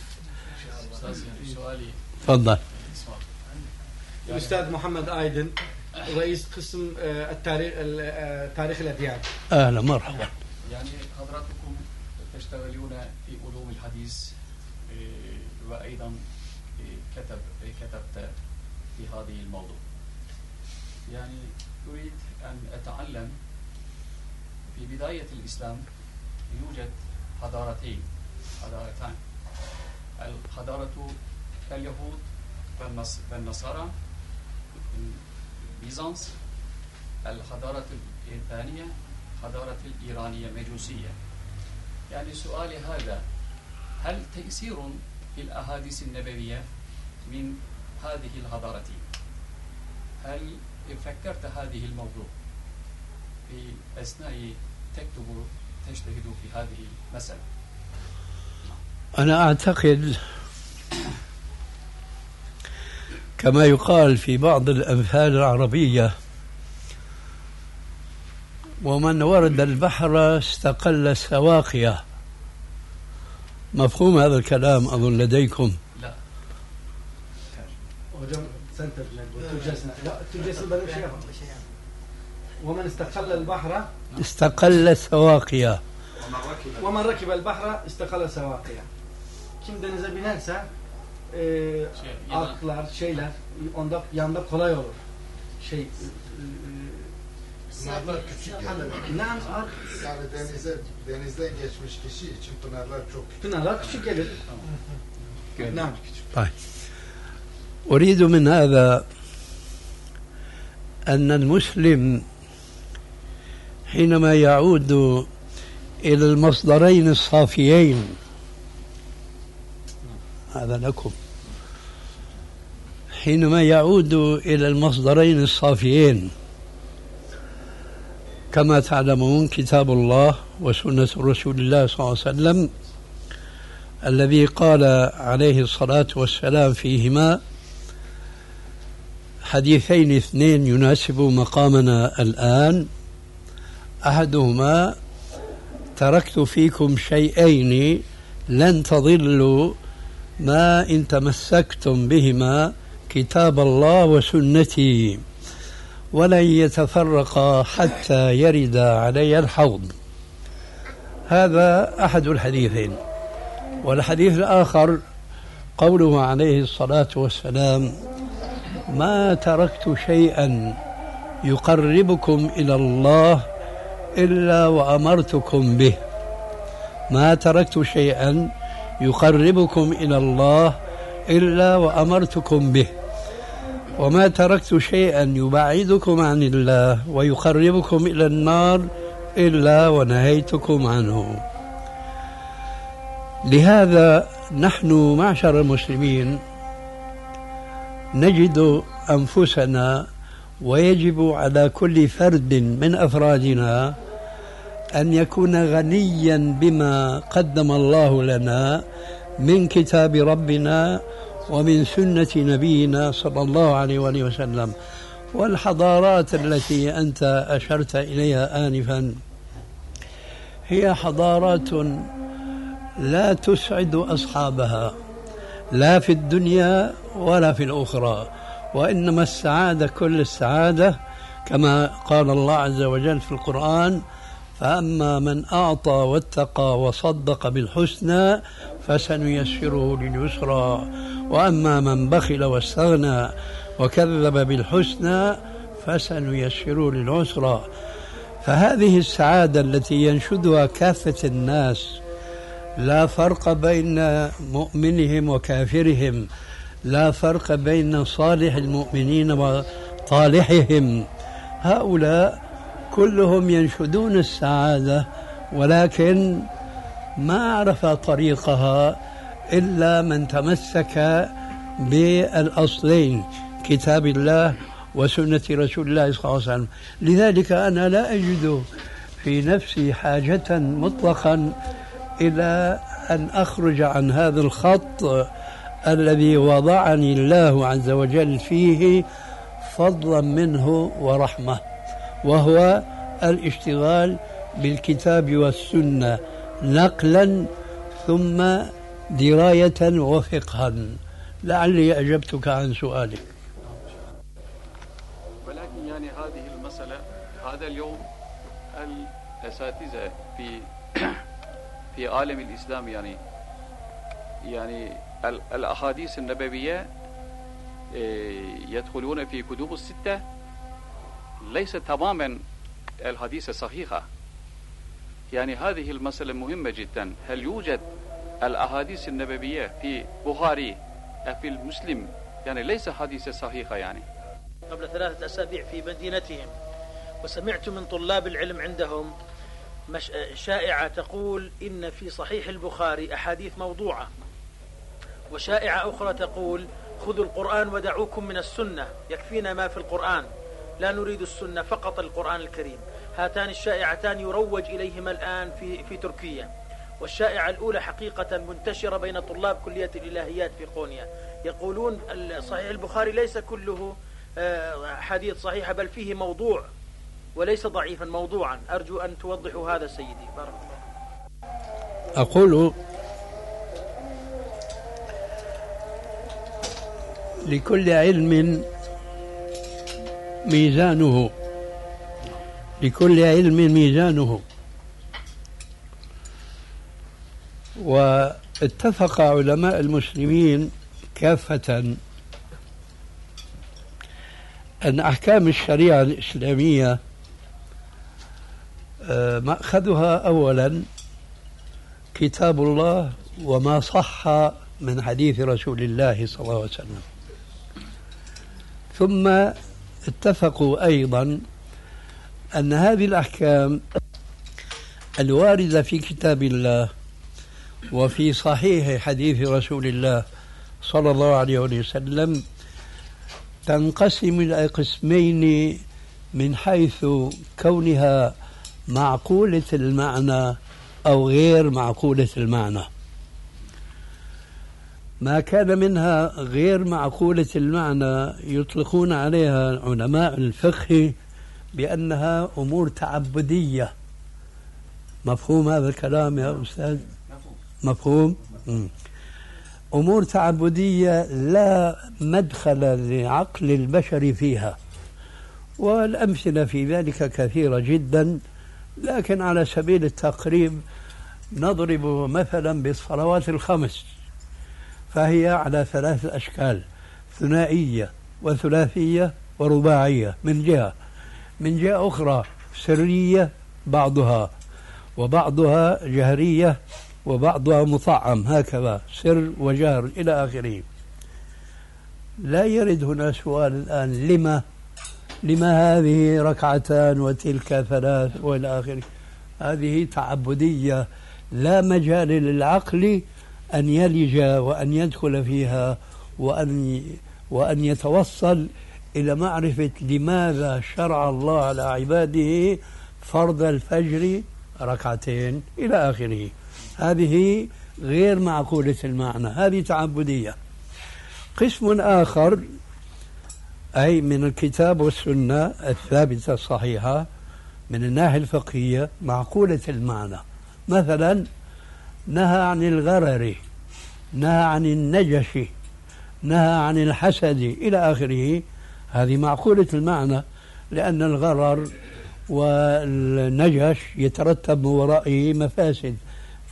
تفضل. الأستاذ محمد آيدن رئيس قسم آه، التاريخ آه، تاريخ الأديان. أهلا مرحبا يعني حضراتكم تشتغلون في علوم الحديث إيه، وأيضا كتب كتبت في هذه الموضوع. يعني أريد أن أتعلم في بداية الإسلام يوجد حضارتين حضارتان. الحضارة اليهود والنص- والنصارى بيزنس الحضارة الثانية حضارة الإيرانية مجوسية. يعني سؤالي هذا هل تأثير في الأحاديث النبوية من هذه الحضارتين هل فكرت هذه الموضوع في أثناء تكتب تجتهد في هذه المسألة. أنا أعتقد كما يقال في بعض الأمثال العربية ومن ورد البحر استقل سواقيه. مفهوم هذا الكلام أظن لديكم؟ لا. sen tercüme et. Türkçesine. Ya, Türkçesini ben bir şey yapamam. ومن استقل البحر استقل سواقيه ومن ركب البحر استقل سواقيه. Kim denize binerse e, atlar, şeyler onda yanında kolay olur. Şey e, Pınarlar küçük gelir. Nam Yani denize, denizden geçmiş kişi için pınarlar çok küçük. Pınarlar küçük gelir. Nam. طيب أريد من هذا أن المسلم حينما يعود إلى المصدرين الصافيين هذا لكم حينما يعود إلى المصدرين الصافيين كما تعلمون كتاب الله وسنة رسول الله صلى الله عليه وسلم الذي قال عليه الصلاة والسلام فيهما حديثين اثنين يناسب مقامنا الآن. أحدهما تركت فيكم شيئين لن تضلوا ما إن تمسكتم بهما كتاب الله وسنتي ولن يتفرقا حتى يرد علي الحوض. هذا أحد الحديثين. والحديث الآخر قوله عليه الصلاة والسلام ما تركت شيئا يقربكم إلى الله إلا وأمرتكم به. ما تركت شيئا يقربكم إلى الله إلا وأمرتكم به. وما تركت شيئا يبعدكم عن الله ويقربكم إلى النار إلا ونهيتكم عنه. لهذا نحن معشر المسلمين نجد أنفسنا ويجب على كل فرد من أفرادنا أن يكون غنيا بما قدم الله لنا من كتاب ربنا ومن سنة نبينا صلى الله عليه وآله وسلم والحضارات التي أنت أشرت إليها آنفا. هي حضارات لا تسعد أصحابها. لا في الدنيا ولا في الأخرى وإنما السعادة كل السعادة كما قال الله عز وجل في القرآن فأما من أعطى واتقى وصدق بالحسنى فسنيسره لليسرى وأما من بخل واستغنى وكذب بالحسنى فسنيسره للعسرى. فهذه السعادة التي ينشدها كافة الناس لا فرق بين مؤمنهم وكافرهم. لا فرق بين صالح المؤمنين وطالحهم. هؤلاء كلهم ينشدون السعادة ولكن ما عرف طريقها إلا من تمسك بالأصلين كتاب الله وسنة رسول الله صلى الله عليه وسلم. لذلك أنا لا أجد في نفسي حاجة مطلقا إلى أن أخرج عن هذا الخط الذي وضعني الله عز وجل فيه فضلا منه ورحمة وهو الاشتغال بالكتاب والسنة نقلا ثم دراية وفقها. لعلي أجبتك عن سؤالك. ولكن يعني هذه المسألة هذا اليوم الأساتذة في في عالم الإسلام يعني يعني الأحاديث النبوية إيه، يدخلون في كتب الستة ليس تماما الحديث صحيحة. يعني هذه المسألة مهمة جدا. هل يوجد الأحاديث النبوية في بخاري في المسلم؟ يعني ليس حديث صحيحة يعني. قبل ثلاثة أسابيع في مدينتهم وسمعت من طلاب العلم عندهم مش... شائعة تقول إن في صحيح البخاري أحاديث موضوعة. وشائعة أخرى تقول خذوا القرآن ودعوكم من السنة يكفينا ما في القرآن. لا نريد السنة فقط القرآن الكريم. هاتان الشائعتان يروج إليهما الآن في, في تركيا. والشائعة الأولى حقيقة منتشرة بين طلاب كلية الإلهيات في قونيا. يقولون صحيح البخاري ليس كله آه، حديث صحيح بل فيه موضوع. وليس ضعيفا موضوعا. أرجو أن توضحوا هذا سيدي. بارك الله أقول لكل علم ميزانه. لكل علم ميزانه. واتفق علماء المسلمين كافة أن أحكام الشريعة الإسلامية مأخذها أولا كتاب الله وما صح من حديث رسول الله صلى الله عليه وسلم. ثم اتفقوا أيضا أن هذه الأحكام الواردة في كتاب الله وفي صحيح حديث رسول الله صلى الله عليه وسلم تنقسم إلى قسمين من حيث كونها معقولة المعنى أو غير معقولة المعنى. ما كان منها غير معقولة المعنى يطلقون عليها علماء الفقه بأنها أمور تعبدية. مفهوم هذا الكلام يا أستاذ؟ مفهوم. أمور تعبدية لا مدخل لعقل البشر فيها والأمثلة في ذلك كثيرة جدا. لكن على سبيل التقريب نضرب مثلا بالصلوات الخمس فهي على ثلاث أشكال ثنائية وثلاثية ورباعية من جهة. من جهة أخرى سرية بعضها وبعضها جهرية وبعضها مطعم هكذا سر وجهر إلى آخره. لا يرد هنا سؤال الآن لما لما هذه ركعتان وتلك ثلاث والى اخره هذه تعبدية لا مجال للعقل أن يلج وأن يدخل فيها وأن وأن يتوصل إلى معرفة لماذا شرع الله على عباده فرض الفجر ركعتين إلى آخره. هذه غير معقولة المعنى هذه تعبدية. قسم آخر أي من الكتاب والسنة الثابتة الصحيحة من الناحية الفقهية معقولة المعنى. مثلا نهى عن الغرر نهى عن النجش نهى عن الحسد إلى آخره. هذه معقولة المعنى لأن الغرر والنجش يترتب ورائه مفاسد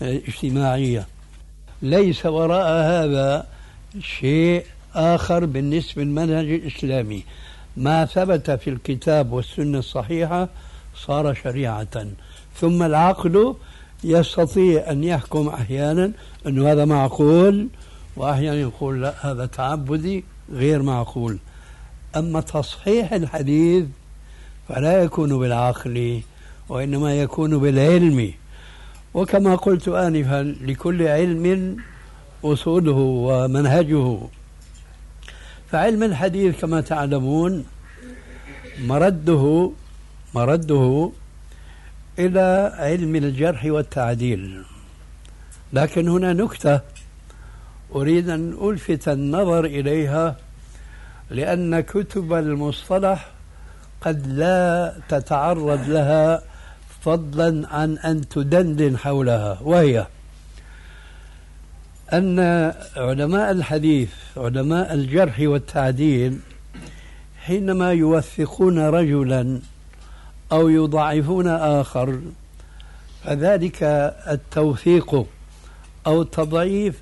اجتماعية. ليس وراء هذا شيء آخر بالنسبة للمنهج الإسلامي. ما ثبت في الكتاب والسنة الصحيحة صار شريعة. ثم العقل يستطيع أن يحكم أحيانا. أنه هذا معقول وأحيانا يقول لا هذا تعبدي غير معقول. أما تصحيح الحديث فلا يكون بالعقل وإنما يكون بالعلم. وكما قلت آنفا لكل علم أصوله ومنهجه. فعلم الحديث كما تعلمون مرده مرده إلى علم الجرح والتعديل. لكن هنا نكتة أريد أن ألفت النظر إليها لأن كتب المصطلح قد لا تتعرض لها فضلا عن أن تدندن حولها وهي أن علماء الحديث علماء الجرح والتعديل حينما يوثقون رجلا أو يضعفون آخر فذلك التوثيق أو التضعيف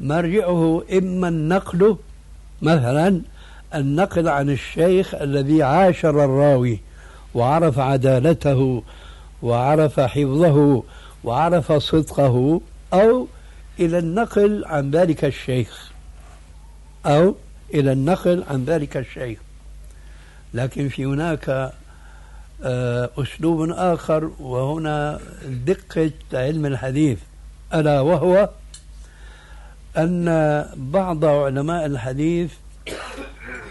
مرجعه إما النقل مثلا النقل عن الشيخ الذي عاشر الراوي وعرف عدالته وعرف حفظه وعرف صدقه أو إلى النقل عن ذلك الشيخ أو إلى النقل عن ذلك الشيخ. لكن في هناك آه، أسلوب آخر وهنا دقة علم الحديث ألا وهو أن بعض علماء الحديث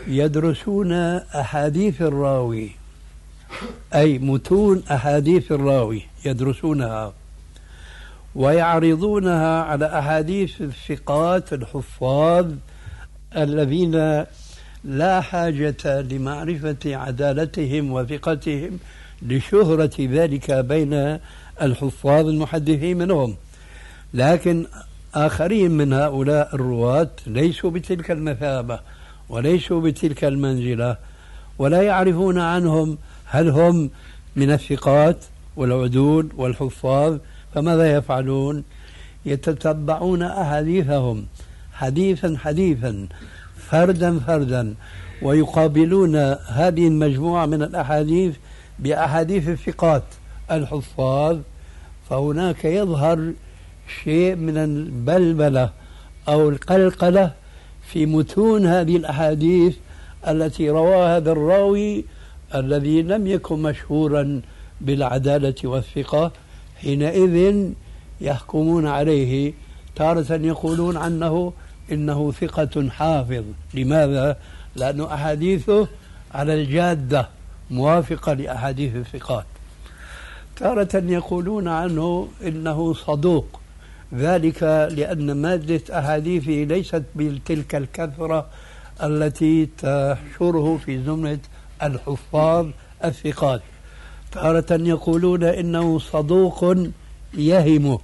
يدرسون أحاديث الراوي أي متون أحاديث الراوي يدرسونها. ويعرضونها على أحاديث الثقات الحفاظ الذين لا حاجة لمعرفة عدالتهم وثقتهم لشهرة ذلك بين الحفاظ المحدثين منهم. لكن آخرين من هؤلاء الرواة ليسوا بتلك المثابة وليسوا بتلك المنزلة ولا يعرفون عنهم هل هم من الثقات والعدول والحفاظ فماذا يفعلون؟ يتتبعون أحاديثهم حديثا حديثا فردا فردا ويقابلون هذه المجموعة من الأحاديث بأحاديث الثقات الحفاظ. فهناك يظهر شيء من البلبلة أو القلقلة في متون هذه الأحاديث التي رواها هذا الراوي الذي لم يكن مشهورا بالعدالة والثقة. حينئذ يحكمون عليه تارة يقولون عنه إنه ثقة حافظ. لماذا؟ لأن أحاديثه على الجادة موافقة لأحاديث الثقات. تارة يقولون عنه إنه صدوق. ذلك لأن مادة أحاديثه ليست بتلك الكثرة التي تحشره في زمرة الحفاظ الثقات. تارة يقولون إنه صدوق يهم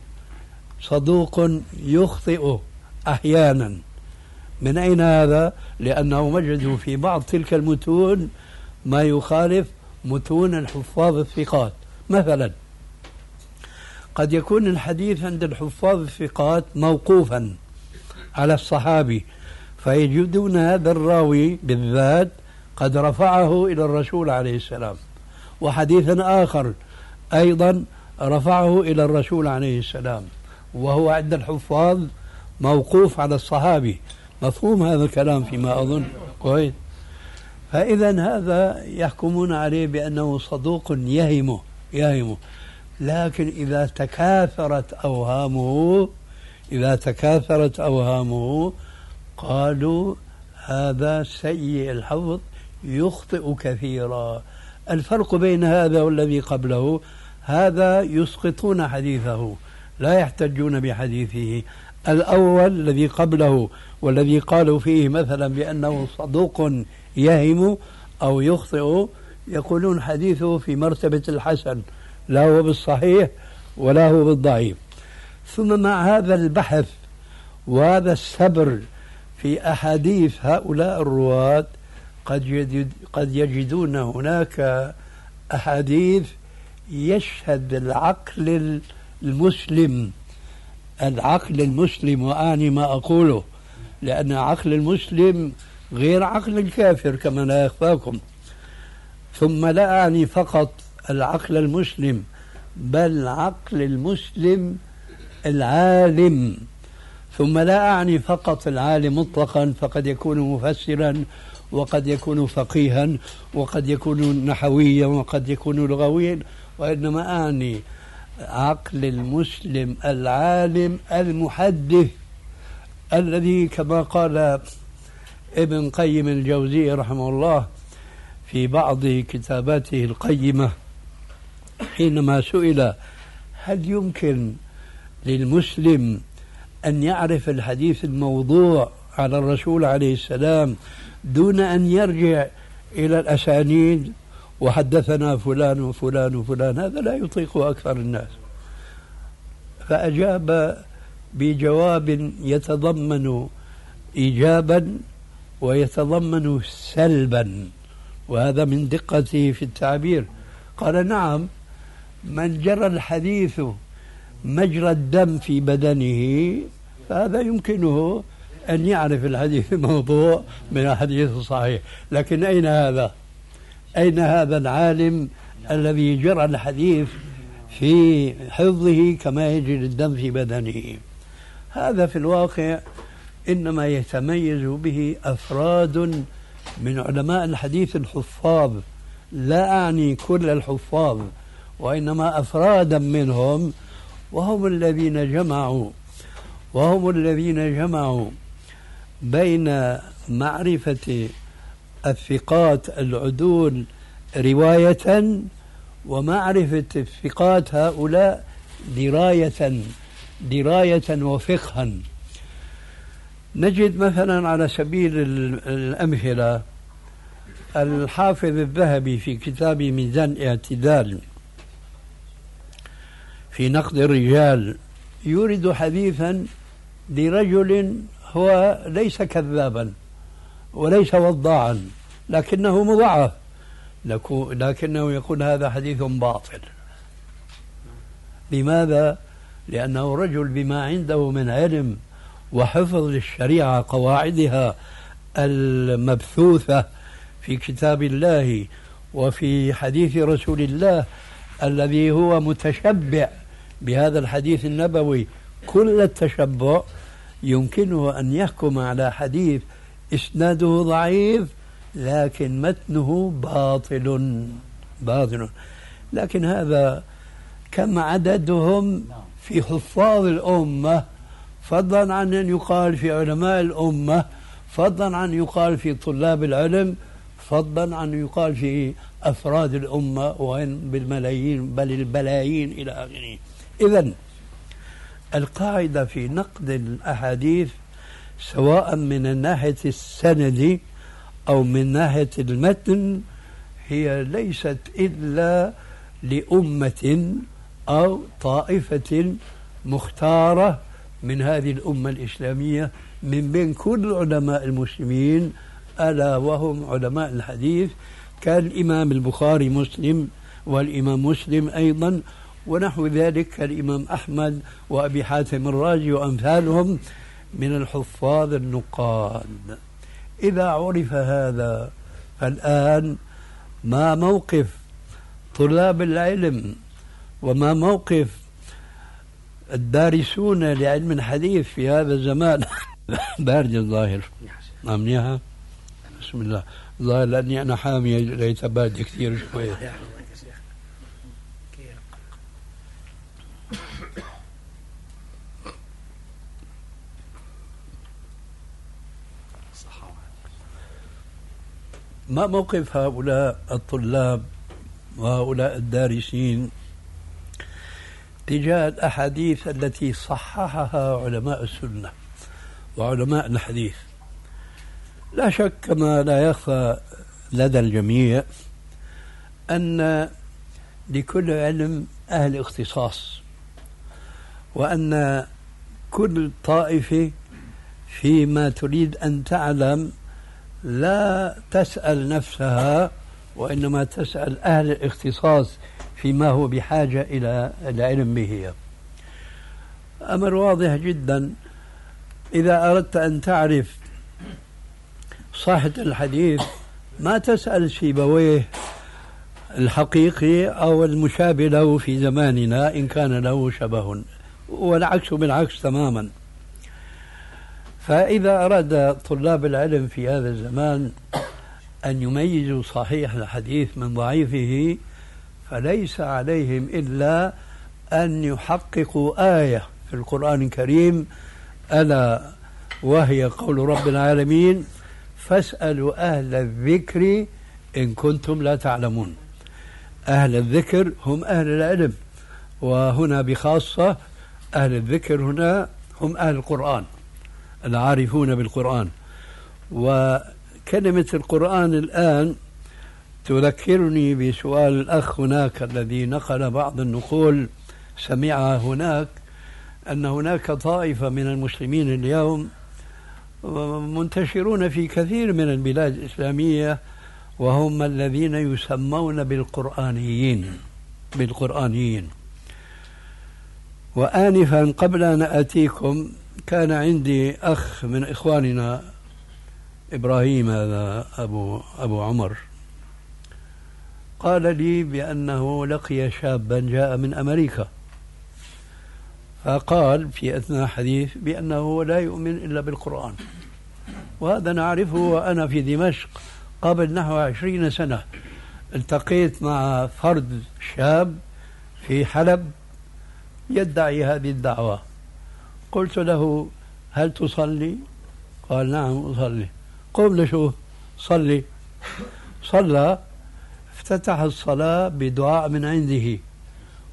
صدوق يخطئ أحيانا. من أين هذا؟ لأنه وجدوا في بعض تلك المتون ما يخالف متون الحفاظ الثقات. مثلا قد يكون الحديث عند الحفاظ الثقات موقوفا على الصحابي فيجدون هذا الراوي بالذات قد رفعه إلى الرسول عليه السلام. وحديثا آخر أيضا رفعه إلى الرسول عليه السلام وهو عند الحفاظ موقوف على الصحابي. مفهوم هذا الكلام فيما أظن؟ كويس. فإذا هذا يحكمون عليه بأنه صدوق يهم يهم لكن إذا تكاثرت أوهامه إذا تكاثرت أوهامه قالوا هذا سيء الحفظ يخطئ كثيرا. الفرق بين هذا والذي قبله هذا يسقطون حديثه لا يحتجون بحديثه. الأول الذي قبله والذي قالوا فيه مثلا بأنه صدوق يهم أو يخطئ يقولون حديثه في مرتبة الحسن لا هو بالصحيح ولا هو بالضعيف. ثم مع هذا البحث وهذا الصبر في أحاديث هؤلاء الرواة قد يجد قد يجدون هناك أحاديث يشهد العقل المسلم. العقل المسلم وأعني ما أقوله لأن عقل المسلم غير عقل الكافر كما لا يخفاكم. ثم لا أعني فقط العقل المسلم بل عقل المسلم العالم. ثم لا أعني فقط العالم مطلقا فقد يكون مفسرا وقد يكون فقيها وقد يكون نحويا وقد يكون لغويا وإنما أعني عقل المسلم العالم المحدث الذي كما قال ابن قيم الجوزي رحمه الله في بعض كتاباته القيمة حينما سئل هل يمكن للمسلم أن يعرف الحديث الموضوع على الرسول عليه السلام دون أن يرجع إلى الأسانيد وحدثنا فلان وفلان وفلان. هذا لا يطيقه أكثر الناس. فأجاب بجواب يتضمن ايجابا ويتضمن سلبا. وهذا من دقته في التعبير. قال نعم من جرى الحديث مجرى الدم في بدنه فهذا يمكنه أن يعرف الحديث الموضوع من الحديث الصحيح. لكن أين هذا؟ أين هذا العالم الذي جرى الحديث في حفظه كما يجري الدم في بدنه؟ هذا في الواقع إنما يتميز به أفراد من علماء الحديث الحفاظ. لا أعني كل الحفاظ وإنما أفرادا منهم وهم الذين جمعوا وهم الذين جمعوا. بين معرفة الثقات العدول رواية ومعرفة الثقات هؤلاء دراية دراية وفقها. نجد مثلا على سبيل الأمثلة الحافظ الذهبي في كتاب ميزان اعتدال في نقد الرجال يورد حديثا لرجل هو ليس كذابا وليس وضاعا لكنه مضاعف لكنه يقول هذا حديث باطل لماذا؟ لأنه رجل بما عنده من علم وحفظ للشريعة قواعدها المبثوثة في كتاب الله وفي حديث رسول الله الذي هو متشبع بهذا الحديث النبوي كل التشبع يمكنه أن يحكم على حديث إسناده ضعيف لكن متنه باطل. باطل. لكن هذا كم عددهم في حفاظ الأمة. فضلا عن أن يقال في علماء الأمة فضلا عن يقال في طلاب العلم فضلا عن يقال في أفراد الأمة وإن بالملايين بل البلايين إلى آخره. إذا القاعدة في نقد الأحاديث سواء من ناحية السند أو من ناحية المتن هي ليست إلا لأمة أو طائفة مختارة من هذه الأمة الإسلامية من بين كل علماء المسلمين ألا وهم علماء الحديث كالإمام البخاري مسلم والإمام مسلم أيضا ونحو ذلك كالإمام أحمد وأبي حاتم الرازي وأمثالهم من الحفاظ النقاد. إذا عرف هذا فالآن ما موقف طلاب العلم وما موقف الدارسون لعلم الحديث في هذا الزمان. بارد الظاهر نعم بسم الله. الظاهر لأني أنا حامي ليت بارد كثير شوية. ما موقف هؤلاء الطلاب وهؤلاء الدارسين تجاه الأحاديث التي صححها علماء السنة وعلماء الحديث؟ لا شك كما لا يخفى لدى الجميع أن لكل علم أهل اختصاص وأن كل طائفة فيما تريد أن تعلم لا تسأل نفسها وإنما تسأل أهل الاختصاص فيما هو بحاجة إلى العلم به. أمر واضح جدا. إذا أردت أن تعرف صحة الحديث ما تسأل سيبويه الحقيقي أو المشابه له في زماننا إن كان له شبه. والعكس بالعكس تماما. فإذا أراد طلاب العلم في هذا الزمان أن يميزوا صحيح الحديث من ضعيفه فليس عليهم إلا أن يحققوا آية في القرآن الكريم ألا وهي قول رب العالمين فاسألوا أهل الذكر إن كنتم لا تعلمون أهل الذكر هم أهل العلم وهنا بخاصة أهل الذكر هنا هم أهل القرآن. العارفون بالقرآن. وكلمة القرآن الآن تذكرني بسؤال الأخ هناك الذي نقل بعض النقول سمعها هناك أن هناك طائفة من المسلمين اليوم منتشرون في كثير من البلاد الإسلامية وهم الذين يسمون بالقرآنيين بالقرآنيين. وآنفا قبل أن آتيكم كان عندي أخ من إخواننا إبراهيم هذا أبو أبو عمر. قال لي بأنه لقي شابا جاء من أمريكا. فقال في أثناء حديث بأنه لا يؤمن إلا بالقرآن. وهذا نعرفه وأنا في دمشق قبل نحو عشرين سنة. التقيت مع فرد شاب في حلب يدعي هذه الدعوة. قلت له هل تصلي؟ قال نعم أصلي. قم لشوف صلي. صلى. افتتح الصلاة بدعاء من عنده.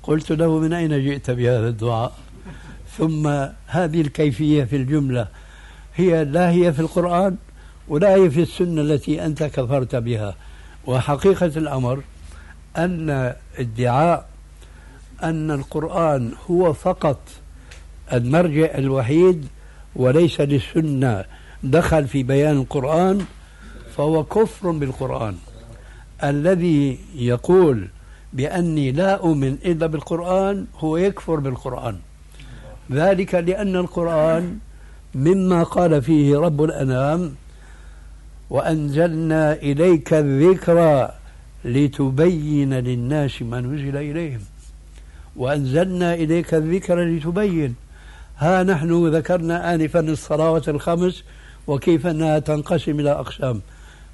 قلت له من أين جئت بهذا الدعاء؟ ثم هذه الكيفية في الجملة. هي لا هي في القرآن ولا هي في السنة التي أنت كفرت بها. وحقيقة الأمر أن ادعاء أن القرآن هو فقط المرجع الوحيد وليس للسنة. دخل في بيان القرآن فهو كفر بالقرآن. الذي يقول بأني لا أؤمن إلا بالقرآن هو يكفر بالقرآن. ذلك لأن القرآن مما قال فيه رب الأنام وأنزلنا إليك الذكر لتبين للناس ما نزل إليهم. وأنزلنا إليك الذكر لتبين ها نحن ذكرنا آنفا الصلوات الخمس وكيف أنها تنقسم إلى أقسام.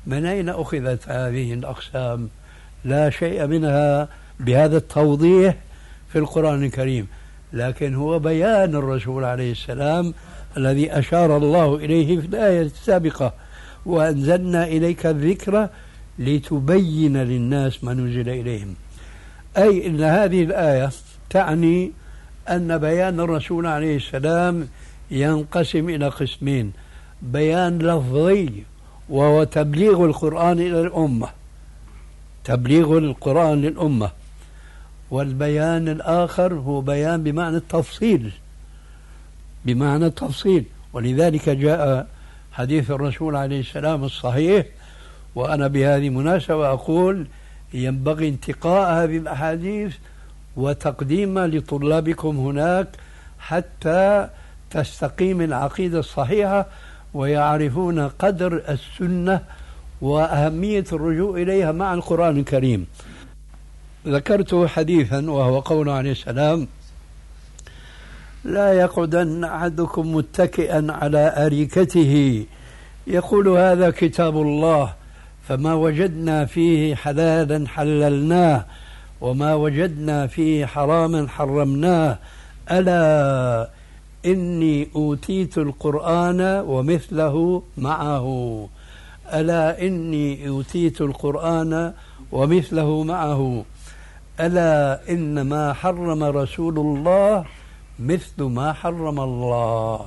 من أين أخذت هذه الأقسام؟ لا شيء منها بهذا التوضيح في القرآن الكريم. لكن هو بيان الرسول عليه السلام الذي أشار الله إليه في الآية السابقة. وأنزلنا إليك الذكر لتبين للناس ما نزل إليهم. أي أن هذه الآية تعني أن بيان الرسول عليه السلام ينقسم إلى قسمين. بيان لفظي وهو تبليغ القرآن إلى الأمة. تبليغ القرآن للأمة. والبيان الآخر هو بيان بمعنى التفصيل. بمعنى التفصيل. ولذلك جاء حديث الرسول عليه السلام الصحيح وأنا بهذه المناسبة أقول ينبغي انتقاء هذه الأحاديث وتقديمها لطلابكم هناك حتى تستقيم العقيدة الصحيحة ويعرفون قدر السنة وأهمية الرجوع إليها مع القرآن الكريم. ذكرت حديثا وهو قول عليه السلام لا يقعدن أحدكم متكئا على أريكته. يقول هذا كتاب الله فما وجدنا فيه حلالا حللناه. وما وجدنا فيه حراما حرمناه. ألا إني أوتيت القرآن ومثله معه. ألا إني أوتيت القرآن ومثله معه. ألا إن ما حرم رسول الله مثل ما حرم الله.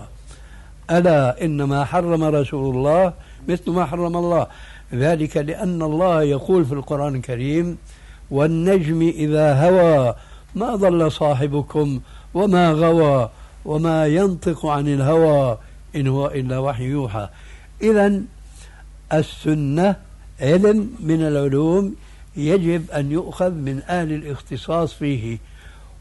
ألا إن ما حرم رسول الله مثل ما حرم الله. ذلك لأن الله يقول في القرآن الكريم والنجم إذا هوى ما ضل صاحبكم وما غوى وما ينطق عن الهوى إن هو إلا وحي يوحى. إذا السنة علم من العلوم يجب أن يؤخذ من أهل الاختصاص فيه.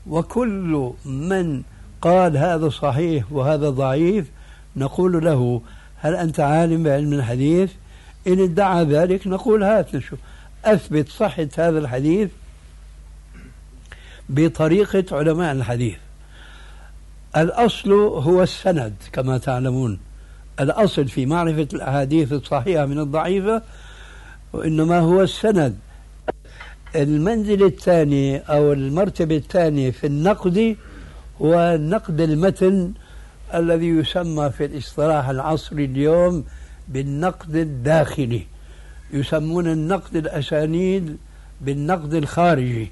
وكل من قال هذا صحيح وهذا ضعيف نقول له هل أنت عالم بعلم الحديث؟ إن ادعى ذلك نقول هات نشوف. أثبت صحة هذا الحديث بطريقة علماء الحديث. الأصل هو السند كما تعلمون. الأصل في معرفة الأحاديث الصحيحة من الضعيفة وإنما هو السند. المنزل الثاني أو المرتبة الثانية في النقد هو نقد المتن الذي يسمى في الاصطلاح العصري اليوم بالنقد الداخلي. يسمون النقد الأسانيد بالنقد الخارجي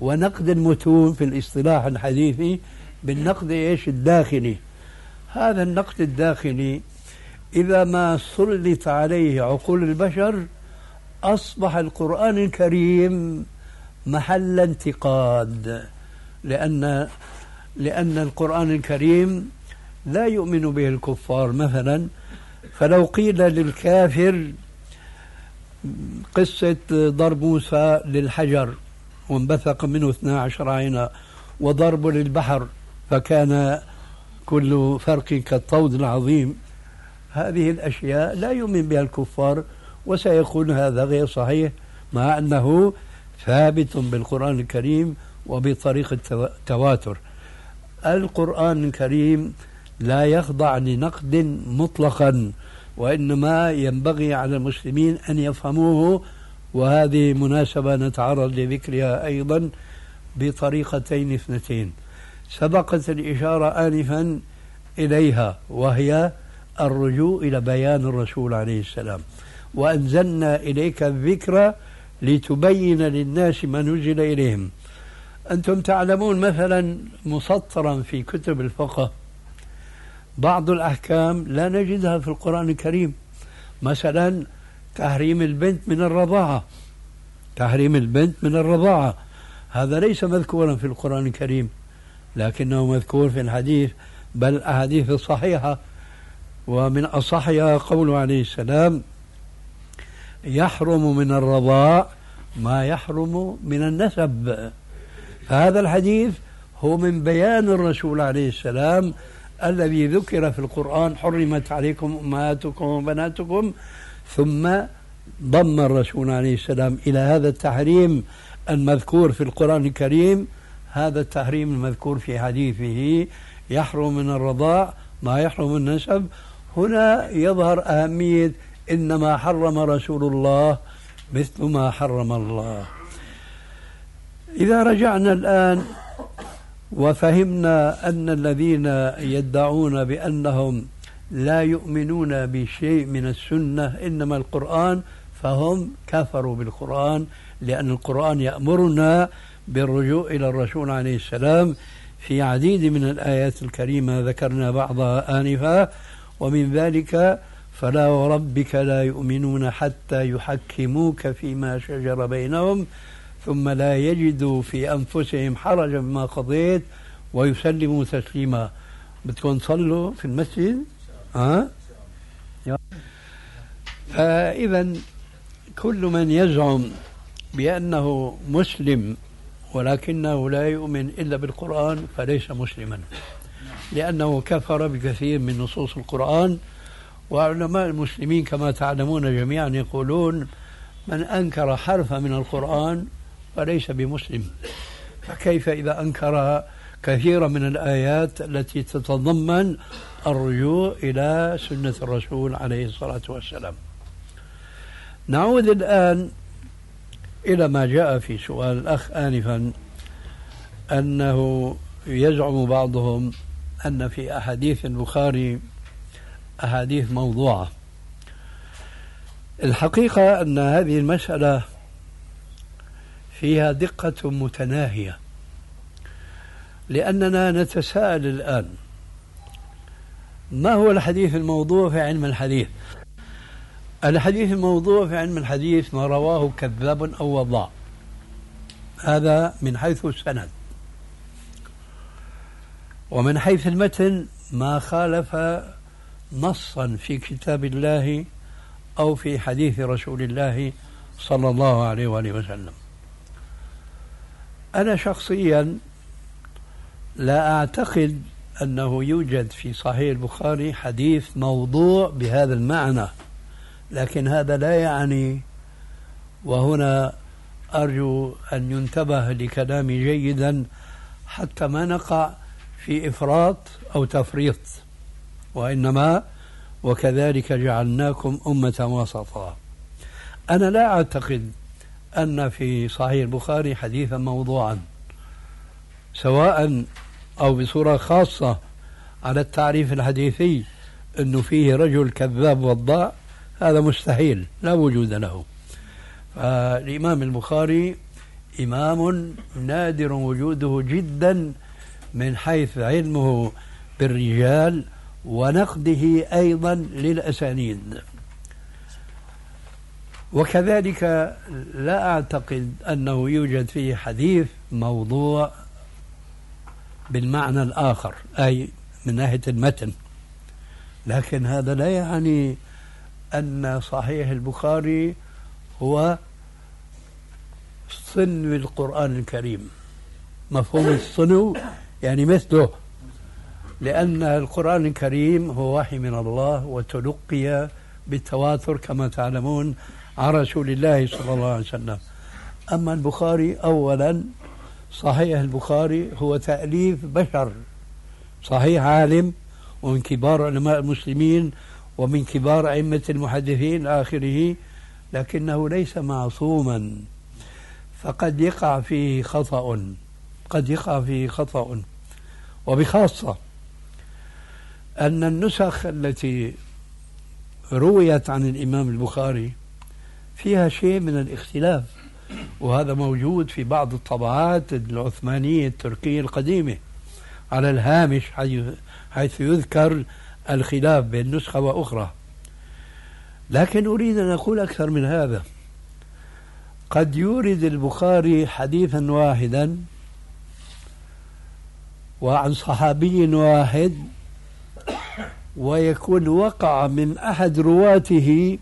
ونقد المتون في الاصطلاح الحديثي بالنقد إيش؟ الداخلي. هذا النقد الداخلي إذا ما سلط عليه عقول البشر أصبح القرآن الكريم محل انتقاد لأن لأن القرآن الكريم لا يؤمن به الكفار مثلا. فلو قيل للكافر قصة ضرب موسى للحجر وانبثق منه 12 عينا وضرب للبحر فكان كل فرق كالطود العظيم. هذه الأشياء لا يؤمن بها الكفار وسيكون هذا غير صحيح مع أنه ثابت بالقرآن الكريم وبطريق التواتر القرآن الكريم لا يخضع لنقد مطلقا. وإنما ينبغي على المسلمين أن يفهموه وهذه مناسبة نتعرض لذكرها أيضا بطريقتين اثنتين. سبقت الإشارة آنفا إليها وهي الرجوع إلى بيان الرسول عليه السلام. وأنزلنا إليك الذكر لتبين للناس ما نزل إليهم. أنتم تعلمون مثلا مسطرا في كتب الفقه بعض الأحكام لا نجدها في القرآن الكريم. مثلا تحريم البنت من الرضاعة. تحريم البنت من الرضاعة. هذا ليس مذكورا في القرآن الكريم لكنه مذكور في الحديث بل الأحاديث الصحيحة ومن أصحها قوله عليه السلام يحرم من الرضاع ما يحرم من النسب. فهذا الحديث هو من بيان الرسول عليه السلام الذي ذكر في القرآن حرمت عليكم أمهاتكم وبناتكم ثم ضم الرسول عليه السلام إلى هذا التحريم المذكور في القرآن الكريم. هذا التحريم المذكور في حديثه يحرم من الرضاع ما يحرم النسب. هنا يظهر أهمية إنما حرم رسول الله مثل ما حرم الله. إذا رجعنا الآن وفهمنا أن الذين يدعون بأنهم لا يؤمنون بشيء من السنة إنما القرآن فهم كفروا بالقرآن لأن القرآن يأمرنا بالرجوع إلى الرسول عليه السلام. في عديد من الآيات الكريمة ذكرنا بعضها آنفا ومن ذلك فلا وربك لا يؤمنون حتى يحكموك فيما شجر بينهم. ثم لا يجدوا في أنفسهم حرجا مما قضيت ويسلموا تسليما. بدكم تصلوا في المسجد؟ ها؟ فإذا كل من يزعم بأنه مسلم ولكنه لا يؤمن إلا بالقرآن فليس مسلما. لأنه كفر بكثير من نصوص القرآن. وعلماء المسلمين كما تعلمون جميعا يقولون من أنكر حرفا من القرآن فليس بمسلم. فكيف إذا أنكر كثيرا من الآيات التي تتضمن الرجوع إلى سنة الرسول عليه الصلاة والسلام؟ نعود الآن إلى ما جاء في سؤال الأخ آنفا أنه يزعم بعضهم أن في أحاديث البخاري أحاديث موضوعة. الحقيقة أن هذه المسألة فيها دقة متناهية. لأننا نتساءل الآن. ما هو الحديث الموضوع في علم الحديث؟ الحديث الموضوع في علم الحديث ما رواه كذاب أو وضاع. هذا من حيث السند. ومن حيث المتن ما خالف نصا في كتاب الله أو في حديث رسول الله صلى الله عليه وآله وسلم. أنا شخصيا لا أعتقد أنه يوجد في صحيح البخاري حديث موضوع بهذا المعنى لكن هذا لا يعني وهنا أرجو أن ينتبه لكلامي جيدا حتى ما نقع في إفراط أو تفريط وإنما وكذلك جعلناكم أمة وسطا. أنا لا أعتقد أن في صحيح البخاري حديثا موضوعا سواء أو بصورة خاصة على التعريف الحديثي أنه فيه رجل كذاب وضاع هذا مستحيل لا وجود له. فالإمام البخاري إمام نادر وجوده جدا من حيث علمه بالرجال ونقده أيضا للأسانيد. وكذلك لا أعتقد أنه يوجد فيه حديث موضوع بالمعنى الآخر أي من ناحية المتن. لكن هذا لا يعني أن صحيح البخاري هو صنو القرآن الكريم. مفهوم الصنو يعني مثله لأن القرآن الكريم هو وحي من الله وتلقي بالتواتر كما تعلمون عن رسول الله صلى الله عليه وسلم. أما البخاري أولا صحيح البخاري هو تأليف بشر. صحيح عالم ومن كبار علماء المسلمين ومن كبار أئمة المحدثين آخره لكنه ليس معصوما. فقد يقع فيه خطأ قد يقع فيه خطأ. وبخاصة أن النسخ التي رويت عن الإمام البخاري فيها شيء من الاختلاف وهذا موجود في بعض الطبعات العثمانية التركية القديمة على الهامش حيث يذكر الخلاف بين نسخة وأخرى. لكن أريد أن أقول أكثر من هذا. قد يورد البخاري حديثا واحدا وعن صحابي واحد ويكون وقع من أحد رواته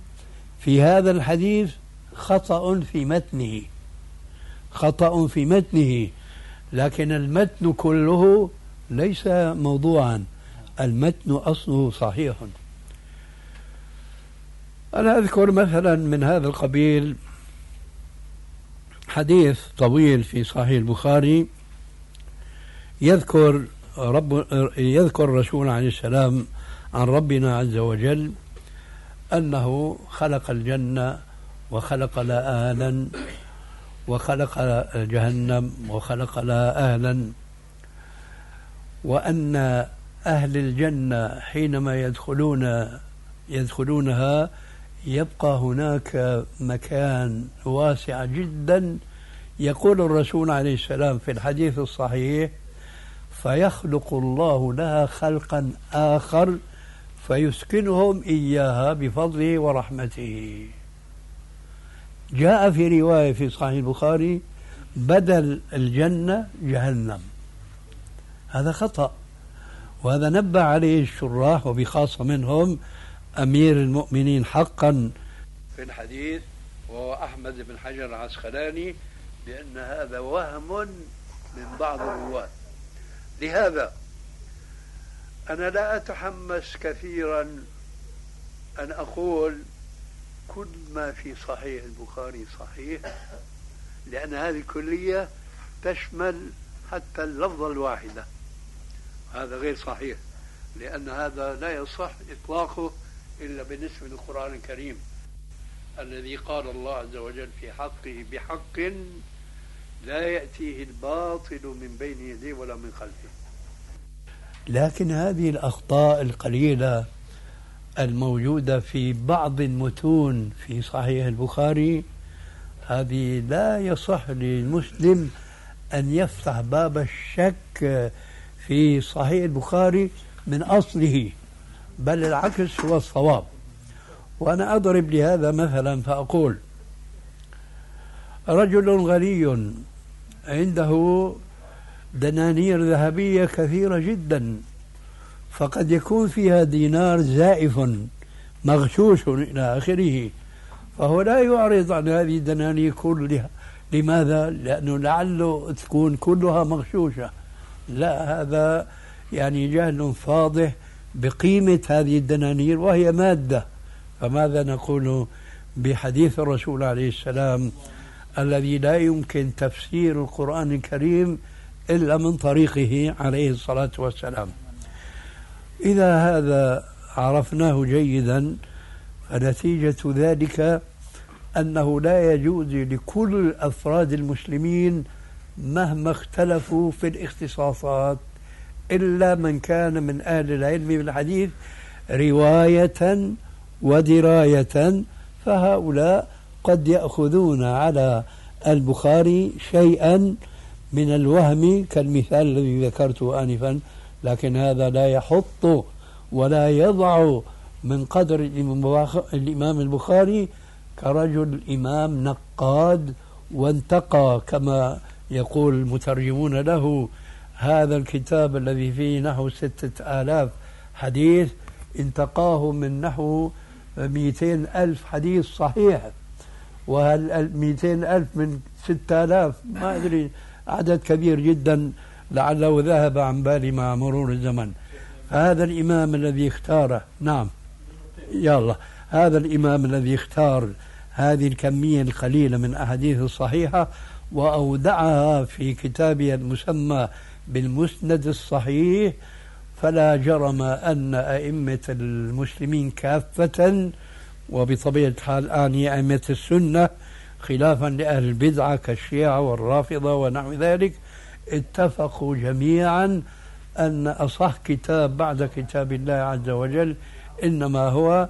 في هذا الحديث خطأ في متنه. خطأ في متنه. لكن المتن كله ليس موضوعا. المتن أصله صحيح. أنا أذكر مثلا من هذا القبيل حديث طويل في صحيح البخاري. يذكر رب يذكر الرسول عليه السلام عن ربنا عز وجل أنه خلق الجنة وخلق لها أهلا وخلق جهنم وخلق لها أهلا وأن أهل الجنة حينما يدخلون يدخلونها يبقى هناك مكان واسع جدا. يقول الرسول عليه السلام في الحديث الصحيح فيخلق الله لها خلقا آخر فيسكنهم إياها بفضله ورحمته. جاء في رواية في صحيح البخاري بدل الجنة جهنم. هذا خطأ وهذا نبه عليه الشراح وبخاصة منهم أمير المؤمنين حقا. في الحديث وهو أحمد بن حجر العسقلاني بأن هذا وهم من بعض الرواة. لهذا أنا لا أتحمس كثيرا أن أقول كل ما في صحيح البخاري صحيح لأن هذه الكلية تشمل حتى اللفظة الواحدة. هذا غير صحيح لأن هذا لا يصح إطلاقه إلا بالنسبة للقرآن الكريم الذي قال الله عز وجل في حقه بحق لا يأتيه الباطل من بين يديه ولا من خلفه. لكن هذه الأخطاء القليلة الموجودة في بعض المتون في صحيح البخاري هذه لا يصح للمسلم أن يفتح باب الشك في صحيح البخاري من أصله بل العكس هو الصواب. وأنا أضرب لهذا مثلا فأقول رجل غني عنده دنانير ذهبية كثيرة جدا فقد يكون فيها دينار زائف مغشوش إلى آخره. فهو لا يعرض عن هذه الدنانير كلها. لماذا؟ لأنه لعله تكون كلها مغشوشة. لا هذا يعني جهل فاضح بقيمة هذه الدنانير وهي مادة. فماذا نقول بحديث الرسول عليه السلام الذي لا يمكن تفسير القرآن الكريم إلا من طريقه عليه الصلاة والسلام. إذا هذا عرفناه جيدا فنتيجة ذلك أنه لا يجوز لكل أفراد المسلمين مهما اختلفوا في الاختصاصات إلا من كان من أهل العلم بالحديث رواية ودراية فهؤلاء قد يأخذون على البخاري شيئا من الوهم كالمثال الذي ذكرته آنفا لكن هذا لا يحط ولا يضع من قدر الإمام البخاري كرجل إمام نقاد وانتقى كما يقول المترجمون له هذا الكتاب الذي فيه نحو ستة آلاف حديث انتقاه من نحو مئتين ألف حديث صحيح. وهل مئتين ألف من ستة آلاف؟ ما أدري. عدد كبير جدا لعله ذهب عن بالي مع مرور الزمن. هذا الإمام الذي اختاره نعم. يلا هذا الإمام الذي اختار هذه الكمية القليلة من أحاديث الصحيحة وأودعها في كتابه المسمى بالمسند الصحيح فلا جرم أن أئمة المسلمين كافة وبطبيعة الحال أعني أئمة السنة خلافا لأهل البدعة كالشيعة والرافضة ونحو ذلك اتفقوا جميعا أن أصح كتاب بعد كتاب الله عز وجل إنما هو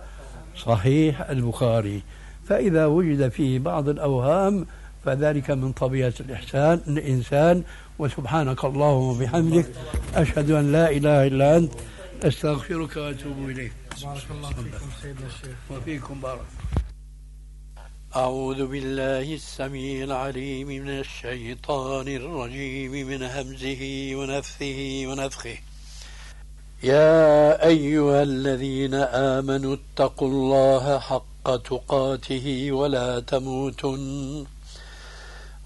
صحيح البخاري. فإذا وجد فيه بعض الأوهام فذلك من طبيعة الإحسان الإنسان. وسبحانك اللهم وبحمدك أشهد أن لا إله إلا أنت أستغفرك وأتوب إليك. بارك الله فيكم سيدنا الشيخ. وفيكم بارك. أعوذ بالله السميع العليم من الشيطان الرجيم من همزه ونفثه ونفخه. يا أيها الذين آمنوا اتقوا الله حق تقاته ولا تموتن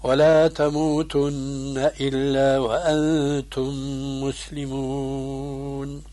ولا تموتن إلا وأنتم مسلمون.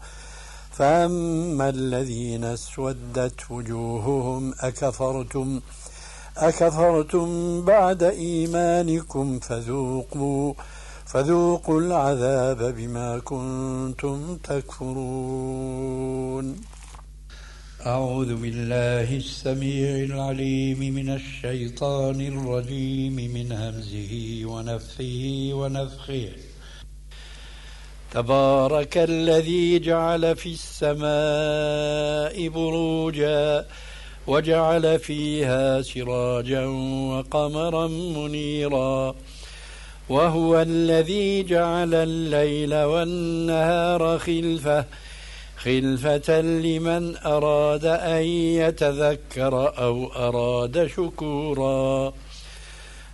فاما الذين اسودت وجوههم اكفرتم أكفرتم بعد إيمانكم فذوقوا فذوقوا العذاب بما كنتم تكفرون. أعوذ بالله السميع العليم من الشيطان الرجيم من همزه ونفخه ونفخه. تبارك الذي جعل في السماء بروجا وجعل فيها سراجا وقمرا منيرا وهو الذي جعل الليل والنهار خلفة خلفة لمن أراد أن يتذكر أو أراد شكورا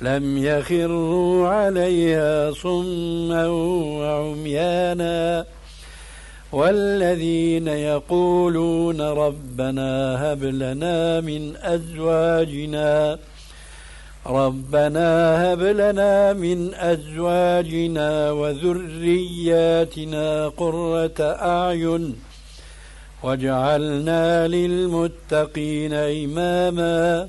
لم يخروا عليها صما وعميانا والذين يقولون ربنا هب لنا من أزواجنا ربنا هب لنا من أزواجنا وذرياتنا قرة أعين واجعلنا للمتقين إماما.